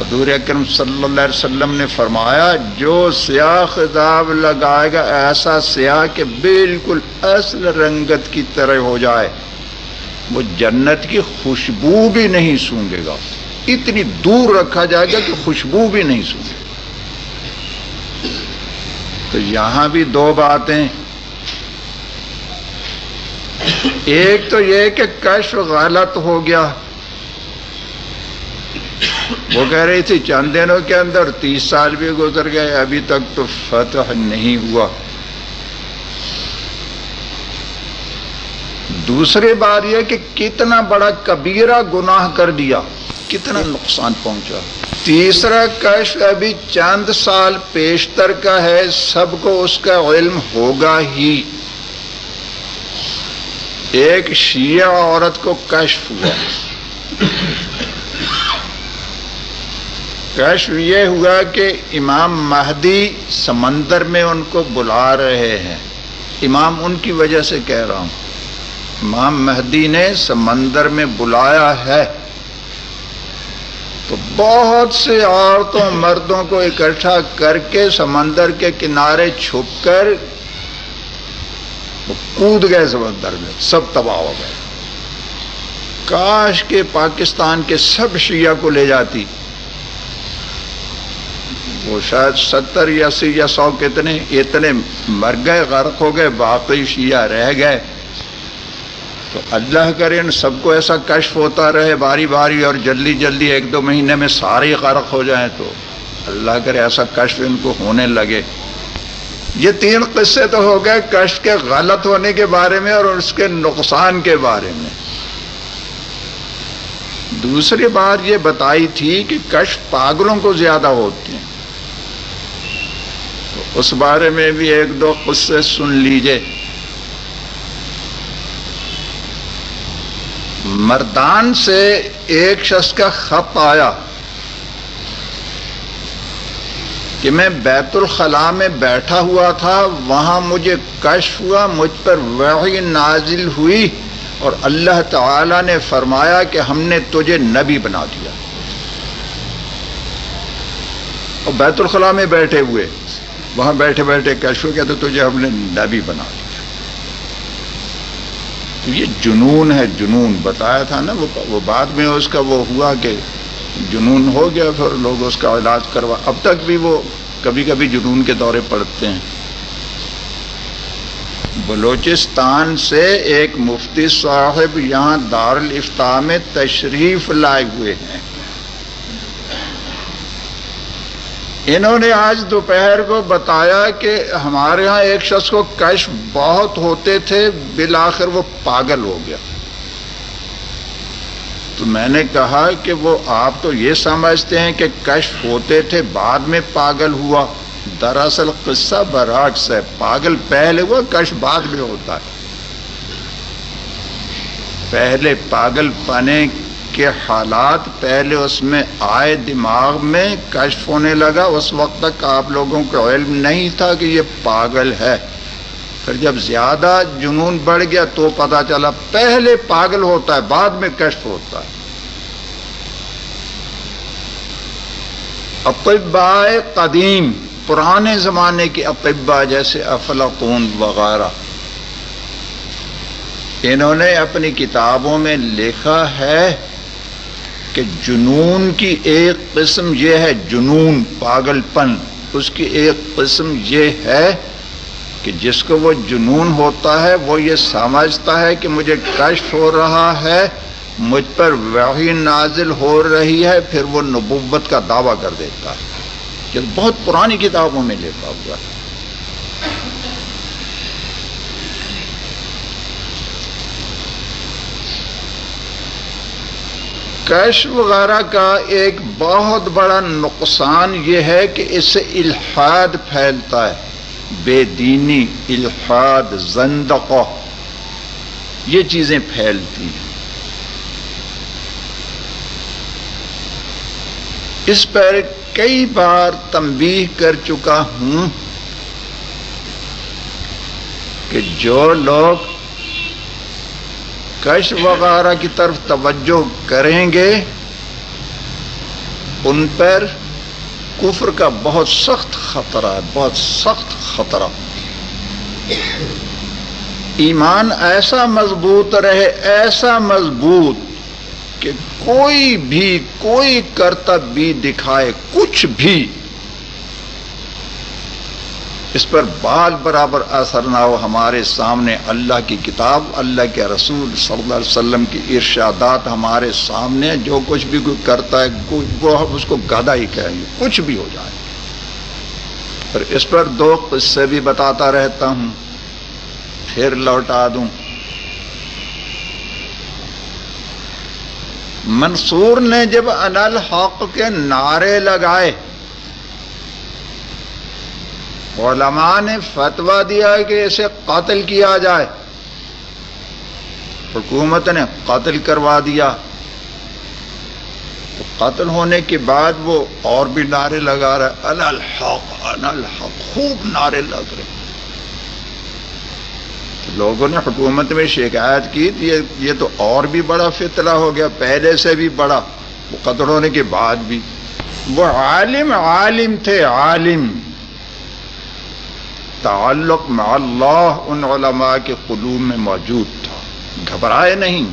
حضور اکرم صلی اللہ علیہ وسلم نے فرمایا، جو سیاہ خطاب لگائے گا، ایسا سیاہ کہ بالکل اصل رنگت کی طرح ہو جائے۔ وہ جنت کی خوشبو بھی نہیں سونگے گا۔ اتنی دور رکھا جائے گا کہ خوشبو بھی نہیں سونگے۔ تو یہاں بھی دو باتیں۔ ایک تو یہ کہ کشف غلط ہو گیا۔ وہ کہہ رہی تھی، چند دنوں کے اندر تیس سال بھی گزر گئے، ابھی تک تو فتح نہیں ہوا۔ دوسری بات یہ کہ کتنا بڑا کبیرہ گناہ کر دیا، کتنا نقصان پہنچا۔ تیسرا کش ابھی چند سال پیشتر کا ہے، سب کو اس کا علم ہوگا ہی۔ ایک شیعہ عورت کو کشف ہوا۔ کشف یہ ہوا کہ امام مہدی سمندر میں ان کو بلا رہے ہیں۔ امام ان کی وجہ سے کہہ رہا ہوں۔ امام مہدی نے سمندر میں بلایا ہے۔ تو بہت سے عورتوں مردوں کو اکٹھا کر کے سمندر کے کنارے چھپ کر کود گئے سمندر میں، سب تباہ ہو گئے۔ کاش کے پاکستان کے سب شیعہ کو لے جاتی۔ وہ شاید ستر یا اسی یا سو کتنے اتنے مر گئے، غرق ہو گئے باقی شیعہ رہ گئے۔ تو اللہ کرے ان سب کو ایسا کشف ہوتا رہے باری باری اور جلدی جلدی ایک دو مہینے میں سارے غرق ہو جائیں تو اللہ کرے ایسا کشف ان کو ہونے لگے۔ یہ تین قصے تو ہو گئے کشف کے غلط ہونے کے بارے میں اور اس کے نقصان کے بارے میں۔ دوسری بات یہ بتائی تھی کہ کشف پاگلوں کو زیادہ ہوتے ہیں۔ اس بارے میں بھی ایک دو قصے سن لیجیے۔ مردان سے ایک شخص کا خط آیا کہ میں بیت الخلاء میں بیٹھا ہوا تھا، وہاں مجھے کشف ہوا، مجھ پر وحی نازل ہوئی اور اللہ تعالی نے فرمایا کہ ہم نے تجھے نبی بنا دیا۔ اور بیت الخلاء میں بیٹھے ہوئے۔ وہاں بیٹھے بیٹھے کیش ہو گیا تو تجھے ہم نے نبی بنا دیا تو یہ جنون ہے، جنون بتایا تھا نا، وہ بعد میں اس کا وہ ہوا کہ جنون ہو گیا پھر لوگ اس کا علاج کروا، اب تک بھی وہ کبھی کبھی جنون کے دورے پڑتے ہیں۔ بلوچستان سے ایک مفتی صاحب یہاں دارالفتاح میں تشریف لائے ہوئے ہیں۔ انہوں نے آج دوپہر کو بتایا کہ ہمارے ہاں ایک شخص کو کش بہت ہوتے تھے، بالآخر وہ پاگل ہو گیا۔ تو میں نے کہا کہ وہ آپ تو یہ سمجھتے ہیں کہ کشف ہوتے تھے، بعد میں پاگل ہوا۔ دراصل قصہ برعکس ہے۔ پاگل پہلے ہوا کش بعد میں ہوتا ہے۔ پہلے پاگل پنے کے حالات پہلے اس میں آئے دماغ میں کشف ہونے لگا۔ اس وقت تک آپ لوگوں کو علم نہیں تھا کہ یہ پاگل ہے۔ پھر جب زیادہ جنون بڑھ گیا تو پتا چلا پہلے پاگل ہوتا ہے، بعد میں کشف ہوتا ہے۔ اطباء قدیم، پرانے زمانے کے اطباء جیسے افلاطون وغیرہ، انہوں نے اپنی کتابوں میں لکھا ہے کہ جنون کی ایک قسم یہ ہے، جنون پاگل پن اس کی ایک قسم یہ ہے کہ جس کو وہ جنون ہوتا ہے، وہ یہ سمجھتا ہے کہ مجھے کشف ہو رہا ہے، مجھ پر وحی نازل ہو رہی ہے، پھر وہ نبوت کا دعویٰ کر دیتا ہے۔ یہ بہت پرانی کتابوں میں لکھا ہوا ہے۔ کیش وغیرہ کا ایک بہت بڑا نقصان یہ ہے کہ اس سے الحاد پھیلتا ہے۔ بے دینی، الحاد، زندقہ، یہ چیزیں پھیلتی ہیں۔ اس پر کئی بار تنبیہ کر چکا ہوں کہ جو لوگ کش وغیرہ کی طرف توجہ کریں گے، ان پر کفر کا بہت سخت خطرہ ہے، بہت سخت خطرہ۔ ایمان ایسا مضبوط رہے، ایسا مضبوط کہ کوئی بھی، کوئی کرتب بھی دکھائے، کچھ بھی۔ اس پر بال برابر اثر نہ ہو، ہمارے سامنے اللہ کی کتاب، اللہ کے رسول صلی اللہ علیہ وسلم کی ارشادات ہمارے سامنے، جو کچھ بھی کوئی کرتا ہے وہ ہم اس کو گدا ہی کہیں گے کچھ بھی ہو جائے۔ اور اس پر دو قصے بھی بتاتا رہتا ہوں، پھر لوٹا دوں۔ منصور نے جب انل حق کے نعرے لگائے علماء نے فتوا دیا کہ اسے قتل کیا جائے۔ حکومت نے قتل کروا دیا۔ تو قتل ہونے کے بعد وہ اور بھی نعرے لگا رہے ان الحق الحق، خوب نعرے لگ رہے۔ لوگوں نے حکومت میں شکایت کی۔ یہ تو اور بھی بڑا فطرہ ہو گیا۔ پہلے سے بھی بڑا۔ وہ قتل ہونے کے بعد بھی۔ وہ عالم عالم تھے، عالم۔ تعلق مع اللہ ان علماء کے قلوب میں موجود تھا۔ گھبرائے نہیں۔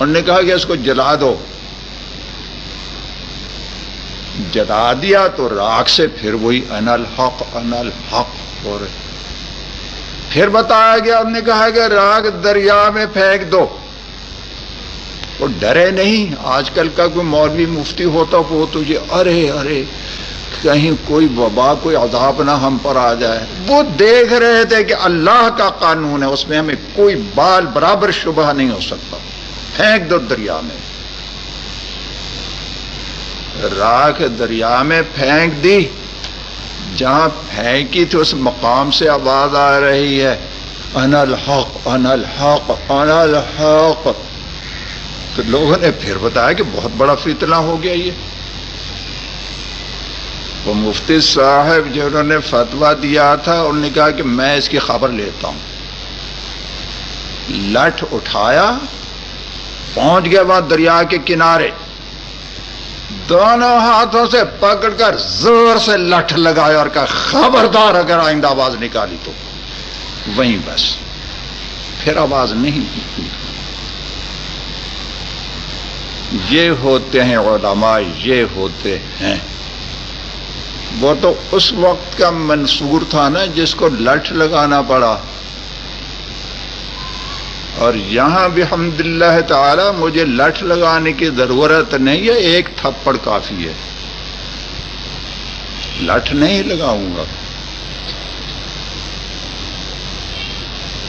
انہوں نے کہا کہ اس کو جلا دو۔ جلا دیا تو راک سے پھر وہی ان الحق ان الحق ہو رہے پھر بتایا گیا، انہوں نے کہا کہ راگ دریا میں پھینک دو۔ وہ ڈرے نہیں۔ آج کل کا کوئی مولوی مفتی ہوتا وہ تجھے ارے ارے کہیں کوئی وبا، کوئی عذاب نہ ہم پر آ جائے۔ وہ دیکھ رہے تھے کہ اللہ کا قانون ہے، اس میں ہمیں کوئی بال برابر شبہ نہیں ہو سکتا۔ پھینک دو دریا میں۔ راکھ دریا میں پھینک دی۔ جہاں پھینکی تھی، اس مقام سے آواز آ رہی ہے۔ ان الحق ان الحق ان الحق۔ تو لوگوں نے پھر بتایا کہ بہت بڑا فتنہ ہو گیا یہ۔ وہ مفتی صاحب جنہوں نے فتوا دیا تھا، انہوں نے کہا کہ میں اس کی خبر لیتا ہوں۔ لٹھ اٹھایا، پہنچ گیا وہاں دریا کے کنارے۔ دونوں ہاتھوں سے پکڑ کر زور سے لٹھ لگایا اور کہا، خبردار، اگر آئندہ آواز نکالی تو۔ وہیں بس۔ پھر آواز نہیں یہ ہوتے ہیں علماء، یہ ہوتے ہیں۔ وہ تو اس وقت کا منصور تھا نا جس کو لٹھ لگانا پڑا۔ اور یہاں بھی حمد اللہ تعالی مجھے لٹھ لگانے کی ضرورت نہیں ہے، ایک تھپڑ کافی ہے۔ لٹھ نہیں لگاؤں گا۔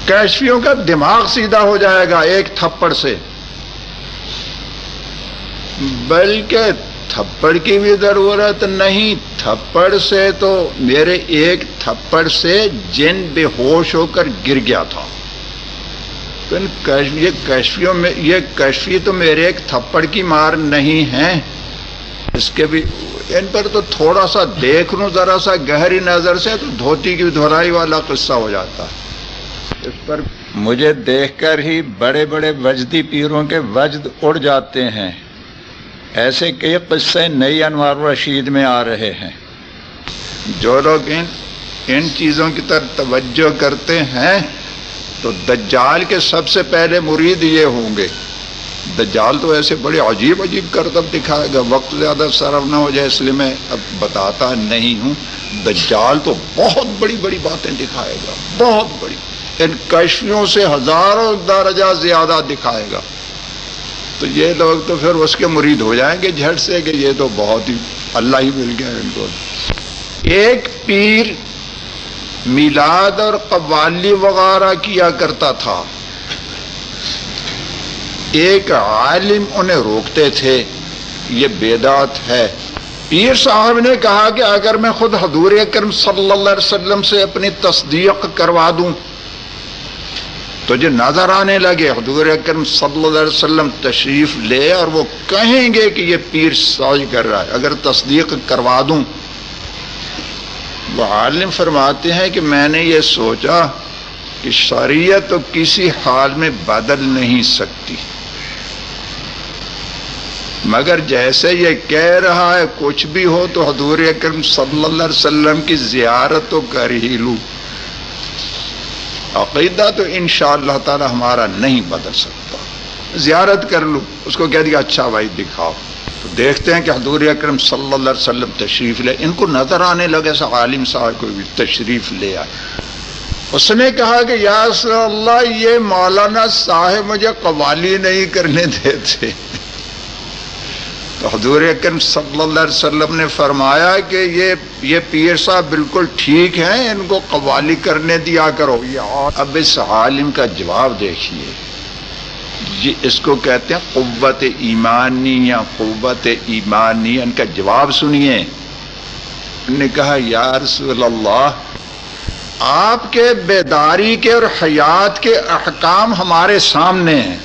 کیشفیوں کا دماغ سیدھا ہو جائے گا ایک تھپڑ سے۔ بلکہ تھپڑ کی بھی ضرورت نہیں۔ تھپڑ سے تو میرے ایک تھپڑ سے جن بے ہوش ہو کر گر گیا تھا۔ یہ کیشفیوں میں، یہ کیشفی تو میرے ایک تھپڑ کی مار نہیں ہے اس کے بھی، ان پر تو تھوڑا سا دیکھ لوں، ذرا سا گہری نظر سے تو دھوتی کی دھورائی والا قصہ ہو جاتا۔ ہے اس پر مجھے دیکھ کر ہی بڑے بڑے وجدی پیروں کے وجد اڑ جاتے ہیں۔ ایسے کئی قصے نئی انوار رشید میں آ رہے ہیں۔ جو لوگ ان ان چیزوں کی طرف توجہ کرتے ہیں، تو دجال کے سب سے پہلے مرید یہ ہوں گے۔ دجال تو ایسے بڑے عجیب عجیب کرتب دکھائے گا۔ وقت زیادہ صرف نہ ہو جائے، اس لیے میں اب بتاتا نہیں ہوں۔ دجال تو بہت بڑی بڑی باتیں دکھائے گا۔ بہت بڑی۔ ان کشفیوں سے ہزاروں درجہ زیادہ دکھائے گا۔ تو یہ لوگ تو پھر اس کے مرید ہو جائیں گے جھٹ سے کہ یہ تو بہت ہی اللہ ہی مل گیا ان کو۔ ایک پیر میلاد اور قوالی وغیرہ کیا کرتا تھا۔ ایک عالم انہیں روکتے تھے۔ یہ بیدات ہے۔ پیر صاحب نے کہا کہ اگر میں خود حضور اکرم صلی اللہ علیہ وسلم سے اپنی تصدیق کروا دوں تو جو نظر آنے لگے۔ حضور اکرم صلی اللہ علیہ وسلم تشریف لے اور وہ کہیں گے کہ یہ پیر سوج کر رہا ہے۔ اگر تصدیق کروا دوں۔ وہ عالم فرماتے ہیں کہ میں نے یہ سوچا کہ شریعت تو کسی حال میں بدل نہیں سکتی۔ مگر جیسے یہ کہہ رہا ہے، کچھ بھی ہو تو حضور اکرم صلی اللہ علیہ وسلم کی زیارت تو کر ہی لوں۔ عقیدہ تو ان شاء اللہ تعالی ہمارا نہیں بدل سکتا۔ زیارت کر لوں اس کو کہہ دیا اچھا بھائی، دکھاؤ۔ تو دیکھتے ہیں کہ حضور اکرم صلی اللہ علیہ وسلم تشریف لے۔ ان کو نظر آنے لگے سا عالم صاحب کو بھی تشریف لے آئے۔ اس نے کہا کہ، یا رسول اللہ، یہ مولانا صاحب مجھے قوالی نہیں کرنے دیتے۔ تو حضور اکرم صلی اللہ علیہ وسلم نے فرمایا کہ یہ یہ پیر صاحب بالکل ٹھیک ہیں، ان کو قوالی کرنے دیا کرو۔ یہ اب اس عالم کا جواب دیکھیے۔ جی اس کو کہتے ہیں قوت ایمانی یا قوت ایمانی۔ ان کا جواب سنیے۔ نے کہا، یا رسول اللہ، آپ کے بیداری کے اور حیات کے احکام ہمارے سامنے ہیں۔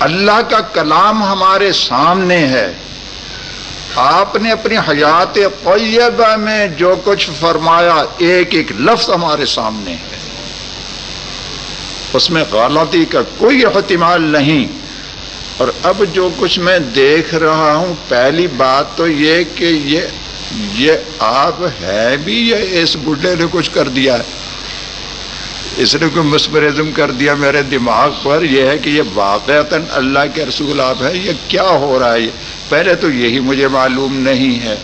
اللہ کا کلام ہمارے سامنے ہے۔ آپ نے اپنی حیات قیبہ میں جو کچھ فرمایا، ایک ایک لفظ ہمارے سامنے ہے۔ اس میں غلطی کا کوئی احتمال نہیں۔ اور اب جو کچھ میں دیکھ رہا ہوں، پہلی بات تو یہ کہ یہ یہ آپ ہے بھی یہ اس بڈھے نے کچھ کر دیا ہے؟ اس نے کوئی مسپرزم کر دیا میرے دماغ پر؟ یہ ہے کہ یہ واقعتا اللہ کے رسول آپ ہے یہ کیا ہو رہا ہے؟ پہلے تو یہی مجھے معلوم نہیں ہے۔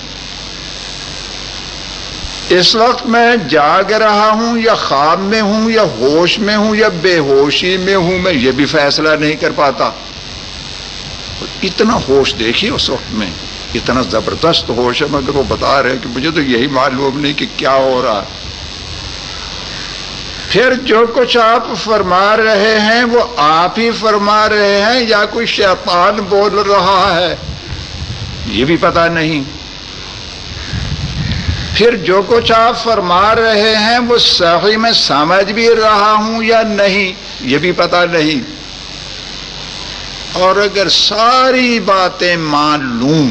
اس وقت میں جاگ رہا ہوں، یا خواب میں ہوں، یا ہوش میں ہوں، یا بے ہوشی میں ہوں، میں یہ بھی فیصلہ نہیں کر پاتا۔ اتنا ہوش دیکھیے اس وقت میں، اتنا زبردست ہوش ہے، مگر وہ بتا رہے کہ مجھے تو یہی معلوم نہیں کہ کیا ہو رہا۔ پھر جو کچھ آپ فرما رہے ہیں وہ آپ ہی فرما رہے ہیں یا کوئی شیطان بول رہا ہے؟ یہ بھی پتا نہیں۔ پھر جو کچھ آپ فرما رہے ہیں وہ صحیح میں سمجھ بھی رہا ہوں یا نہیں، یہ بھی پتا نہیں۔ اور اگر ساری باتیں مان لوں،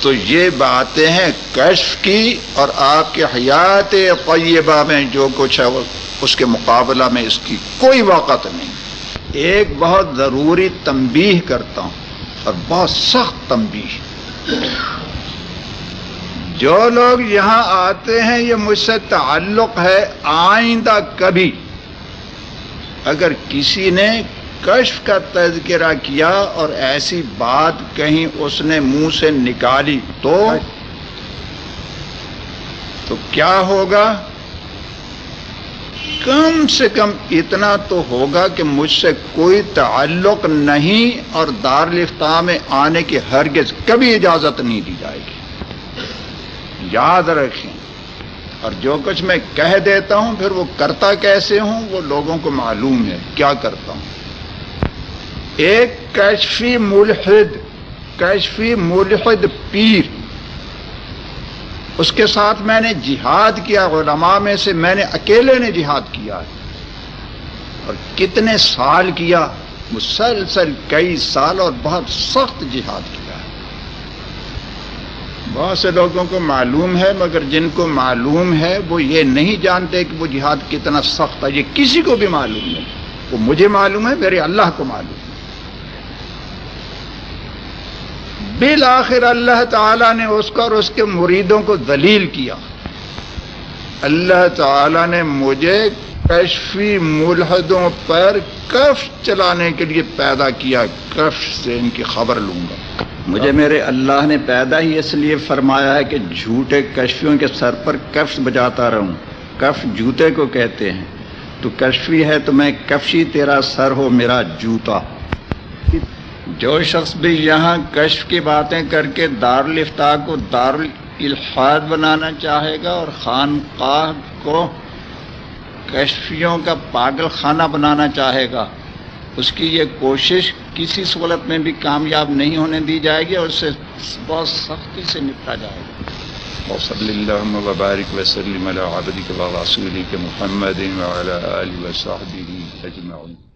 تو یہ باتیں ہیں کشف کی اور آپ کے حیات طیبہ میں جو کچھ ہے وہ۔ اس کے مقابلہ میں اس کی کوئی وقت نہیں۔ ایک بہت ضروری تنبیہ کرتا ہوں اور بہت سخت تنبیہ۔ جو لوگ یہاں آتے ہیں، یہ مجھ سے تعلق ہے آئندہ کبھی۔ اگر کسی نے کشف کا تذکرہ کیا اور ایسی بات کہیں اس نے منہ سے نکالی تو؟ تو کیا ہوگا؟ کم سے کم اتنا تو ہوگا کہ مجھ سے کوئی تعلق نہیں اور دارالفتہ میں آنے کی ہرگز کبھی اجازت نہیں دی جائے گی۔ یاد رکھیں، اور جو کچھ میں کہہ دیتا ہوں، پھر وہ کرتا کیسے ہوں؟ وہ لوگوں کو معلوم ہے۔ کیا کرتا ہوں؟ ایک کشفی ملحد کشفی ملحد پیر۔ اس کے ساتھ میں نے جہاد کیا، علماء میں سے میں نے اکیلے نے جہاد کیا ہے۔ اور کتنے سال کیا، مسلسل کئی سال اور بہت سخت جہاد کیا ہے۔ بہت سے لوگوں کو معلوم ہے، مگر جن کو معلوم ہے، وہ یہ نہیں جانتے کہ وہ جہاد کتنا سخت ہے۔ یہ کسی کو بھی معلوم نہیں۔ وہ مجھے معلوم ہے، میرے اللہ کو معلوم ہے۔ بالآخر اللہ تعالیٰ نے اس کو اور اس کے مریدوں کو دلیل کیا۔ اللہ تعالیٰ نے مجھے کشفی ملحدوں پر کف چلانے کے لیے پیدا کیا۔ کف سے ان کی خبر لوں گا۔ مجھے میرے اللہ نے پیدا ہی اس لیے فرمایا ہے کہ جھوٹے کشفیوں کے سر پر کفش بجاتا رہوں۔ کف جوتے کو کہتے ہیں۔ تو کشفی ہے تو میں کفشی تیرا سر ہو، میرا جوتا۔ جو شخص بھی یہاں کشف کی باتیں کر کے دارالفتاح کو دار الحاد بنانا چاہے گا اور خانقاہ کو کشفیوں کا پاگل خانہ بنانا چاہے گا، اس کی یہ کوشش کسی صورت میں بھی کامیاب نہیں ہونے دی جائے گی اور اسے بہت سختی سے نپٹا جائے گا۔ وصل اللهم وبارك وسلم على عبدك ورسولك محمد وعلى آله وصحبه أجمعين